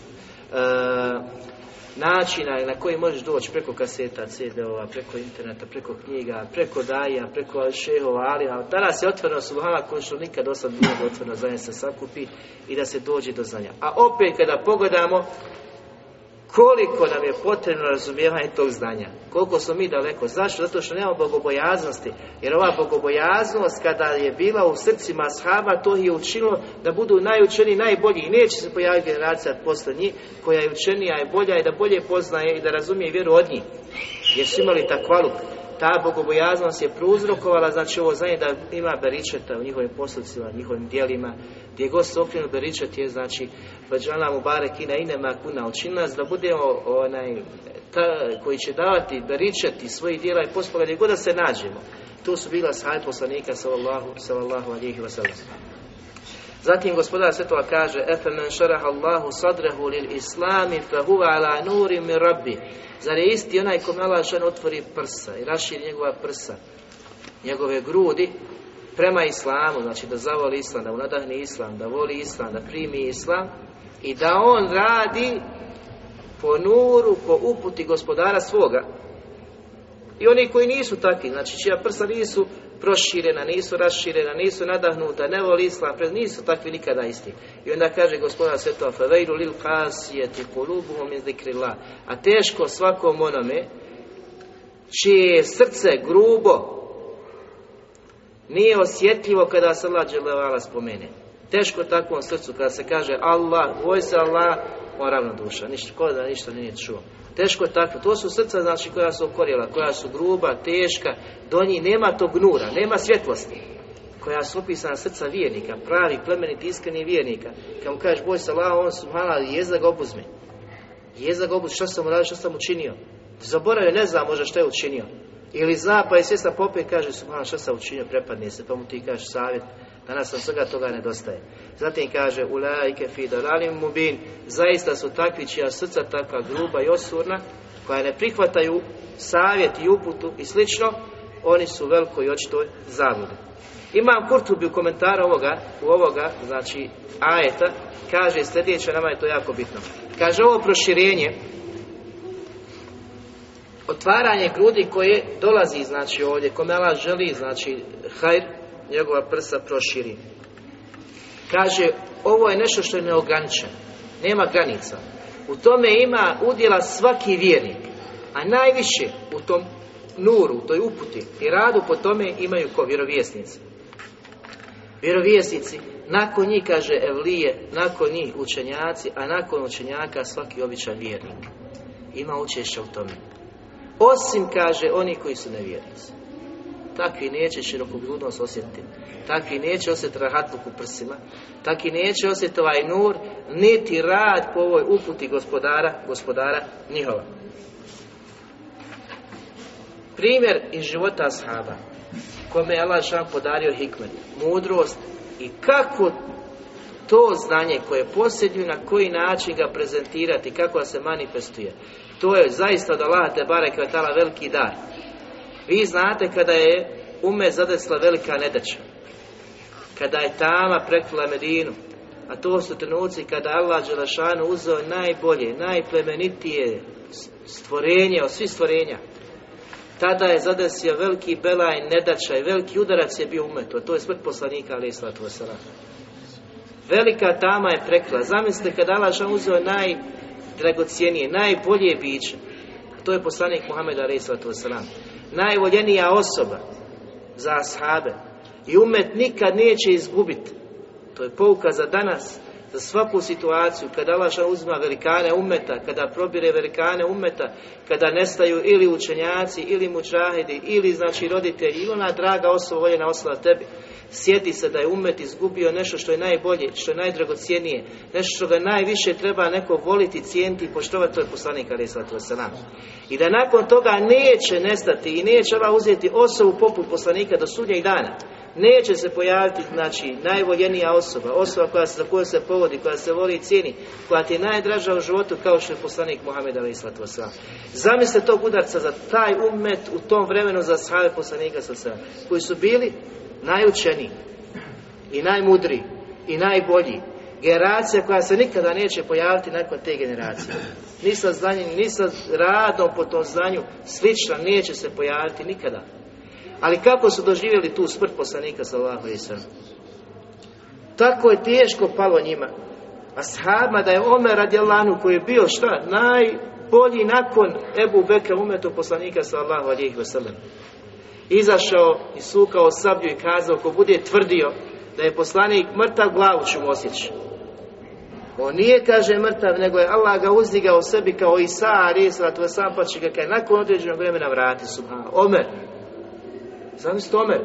načina na koji možeš doći preko kaseta, CD-ova, preko interneta, preko knjiga, preko daja, preko šehova, ali danas je otvoreno subhana koji što nikad do sad nije otvoreno znanje se sakupi i da se dođe do znanja. A opet kada pogledamo koliko nam je potrebno razumijevanje tog znanja. Koliko smo mi daleko. Zašto? Zato što nemamo bogobojaznosti. Jer ova bogobojaznost kada je bila u srcima shaba, to je učinilo da budu najučeniji, najbolji. I neće se pojaviti generacija posle njih koja je učenija i bolja i da bolje poznaje i da razumije vjeru od njih. Jer su imali takvaluk ta bogobojaznost je prouzrokovala, znači ovo znanje da ima beričeta u njihovim postupcima, njihovim dijelima, gdje god se okrenu beričet je, znači, vađala mu bare kina inema kuna, učini nas da budemo onaj, ta, koji će davati beričeti svojih dijela i postupaka gdje god da se nađemo. Tu su bila sahaj poslanika sallallahu, sallallahu alihi wasallam. Zatim gospodar svetova kaže Efe men šaraha Allahu sadrehu lil islami fa huva ala nuri mi rabbi Zar je isti onaj kome Allah otvori prsa i raširi njegova prsa, njegove grudi prema islamu, znači da zavoli islam, da unadahne islam, da voli islam, da primi islam i da on radi po nuru, po uputi gospodara svoga. I oni koji nisu takvi, znači čija prsa nisu proširena, nisu raširena, nisu nadahnuta, ne voli islam, nisu takvi nikada isti. I onda kaže gospodina svetova, to, lil kasijeti kulubuhum iz dikrila. A teško svakom onome, čije srce grubo, nije osjetljivo kada se Allah dželevala spomene. Teško takvom srcu kada se kaže Allah, voj se Allah, on ravnoduša, ništa, ko da ništa nije čuo. Teško je takvo. To su srca znači koja su okorjela, koja su gruba, teška, do njih nema tog gnura, nema svjetlosti. Koja su opisana srca vjernika, pravi, plemeniti, iskreni vjernika. Kad mu kažeš boj se Allah, on su mala jezda ga obuzme. Jezda ga što sam mu radio, što sam učinio. Zaboravio, ne zna možda što je učinio. Ili zna pa je svjesna popet kaže su što sam učinio, prepadne se, pa mu ti kažeš savjet, Danas nam svega toga nedostaje. Zatim kaže Ulajke fi dalalim mubin Zaista su takvi čija srca takva gruba i osurna koja ne prihvataju savjet i uputu i slično oni su veliko i očito zabude. Imam Kurtubi u komentaru ovoga, u ovoga, znači ajeta, kaže sljedeće, nama je to jako bitno. Kaže ovo proširenje, otvaranje grudi koje dolazi, znači ovdje, kome Allah želi, znači hajr, njegova prsa proširi. Kaže, ovo je nešto što je neograničeno, nema granica. U tome ima udjela svaki vjernik, a najviše u tom nuru, u toj uputi i radu po tome imaju ko vjerovjesnici. Vjerovjesnici, nakon njih, kaže Evlije, nakon njih učenjaci, a nakon učenjaka svaki običan vjernik. Ima učešća u tome. Osim, kaže, oni koji su nevjernici. Takvi neće širokogrudnost osjetiti. Takvi neće osjetiti rahatluk u prsima. Takvi neće osjetiti ovaj nur, niti rad po ovoj uputi gospodara, gospodara njihova. Primjer iz života ashaba, kome je Allah šan podario hikmet, mudrost i kako to znanje koje posjednju, na koji način ga prezentirati, kako se manifestuje. To je zaista od Allah te bare kvetala veliki dar. Vi znate kada je ume zadesla velika nedaća. Kada je tama prekrila Medinu. A to su trenuci kada Allah Đelešanu uzeo najbolje, najplemenitije stvorenje od svih stvorenja. Tada je zadesio veliki belaj nedaća i veliki udarac je bio umeto. To je smrt poslanika ali Velika tama je prekla. Zamislite kada Allah uzeo najdragocijenije, najbolje biće. A to je poslanik Muhammeda alaih sallatu Najvoljenija osoba za ashabe. I umet nikad neće izgubiti. To je pouka za danas, za svaku situaciju, kada Allah uzima velikane umeta, kada probire velikane umeta, kada nestaju ili učenjaci, ili mučahidi, ili znači roditelji, ili ona draga osoba, voljena osoba tebi. Sjeti se da je umet izgubio nešto što je najbolje, što je najdragocijenije, nešto što ga najviše treba neko voliti, cijeniti i poštovati, to je poslanik Ali I da nakon toga neće nestati i neće ova uzeti osobu poput poslanika do sudnjeg dana. Neće se pojaviti, znači, najvoljenija osoba, osoba koja se, za koju se povodi, koja se voli i cijeni, koja ti je najdraža u životu kao što je poslanik Muhammed Ali Zamislite tog udarca za taj umet u tom vremenu za sahabe poslanika sa koji su bili najučeniji i najmudriji i najbolji generacija koja se nikada neće pojaviti nakon te generacije. Ni sa znanjem, ni sa radom po tom znanju slična neće se pojaviti nikada. Ali kako su doživjeli tu smrt poslanika sallahu i Tako je teško palo njima. A sahabima da je Omer radijalanu koji je bio šta? Najbolji nakon Ebu Bekra umetu poslanika sallahu alihi wasallam izašao i sukao sablju i kazao ko bude tvrdio da je poslanik mrtav glavu ću mu osjeći. On nije, kaže, mrtav, nego je Allah ga uzdigao sebi kao Isa, a sam pa će ga kaj nakon određenog vremena vrati su. Omer. Zamislite Omer.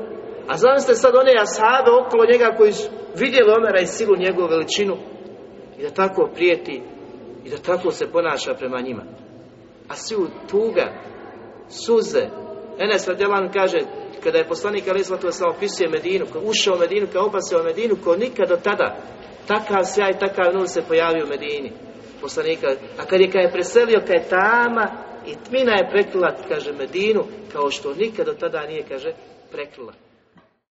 A zamislite sad one ashabe okolo njega koji su vidjeli Omera i silu njegovu veličinu i da tako prijeti i da tako se ponaša prema njima. A svi u tuga, suze, Enes radijalan kaže, kada je poslanik Ali Islatu sam opisuje Medinu, ko ušao u Medinu, kao opasio Medinu, ko nikad do tada takav sjaj, takav nur se pojavio u Medini. Poslanika, a kad je, kad je preselio, kad je tama i tmina je prekrila, kaže Medinu, kao što nikad do tada nije, kaže, prekrila.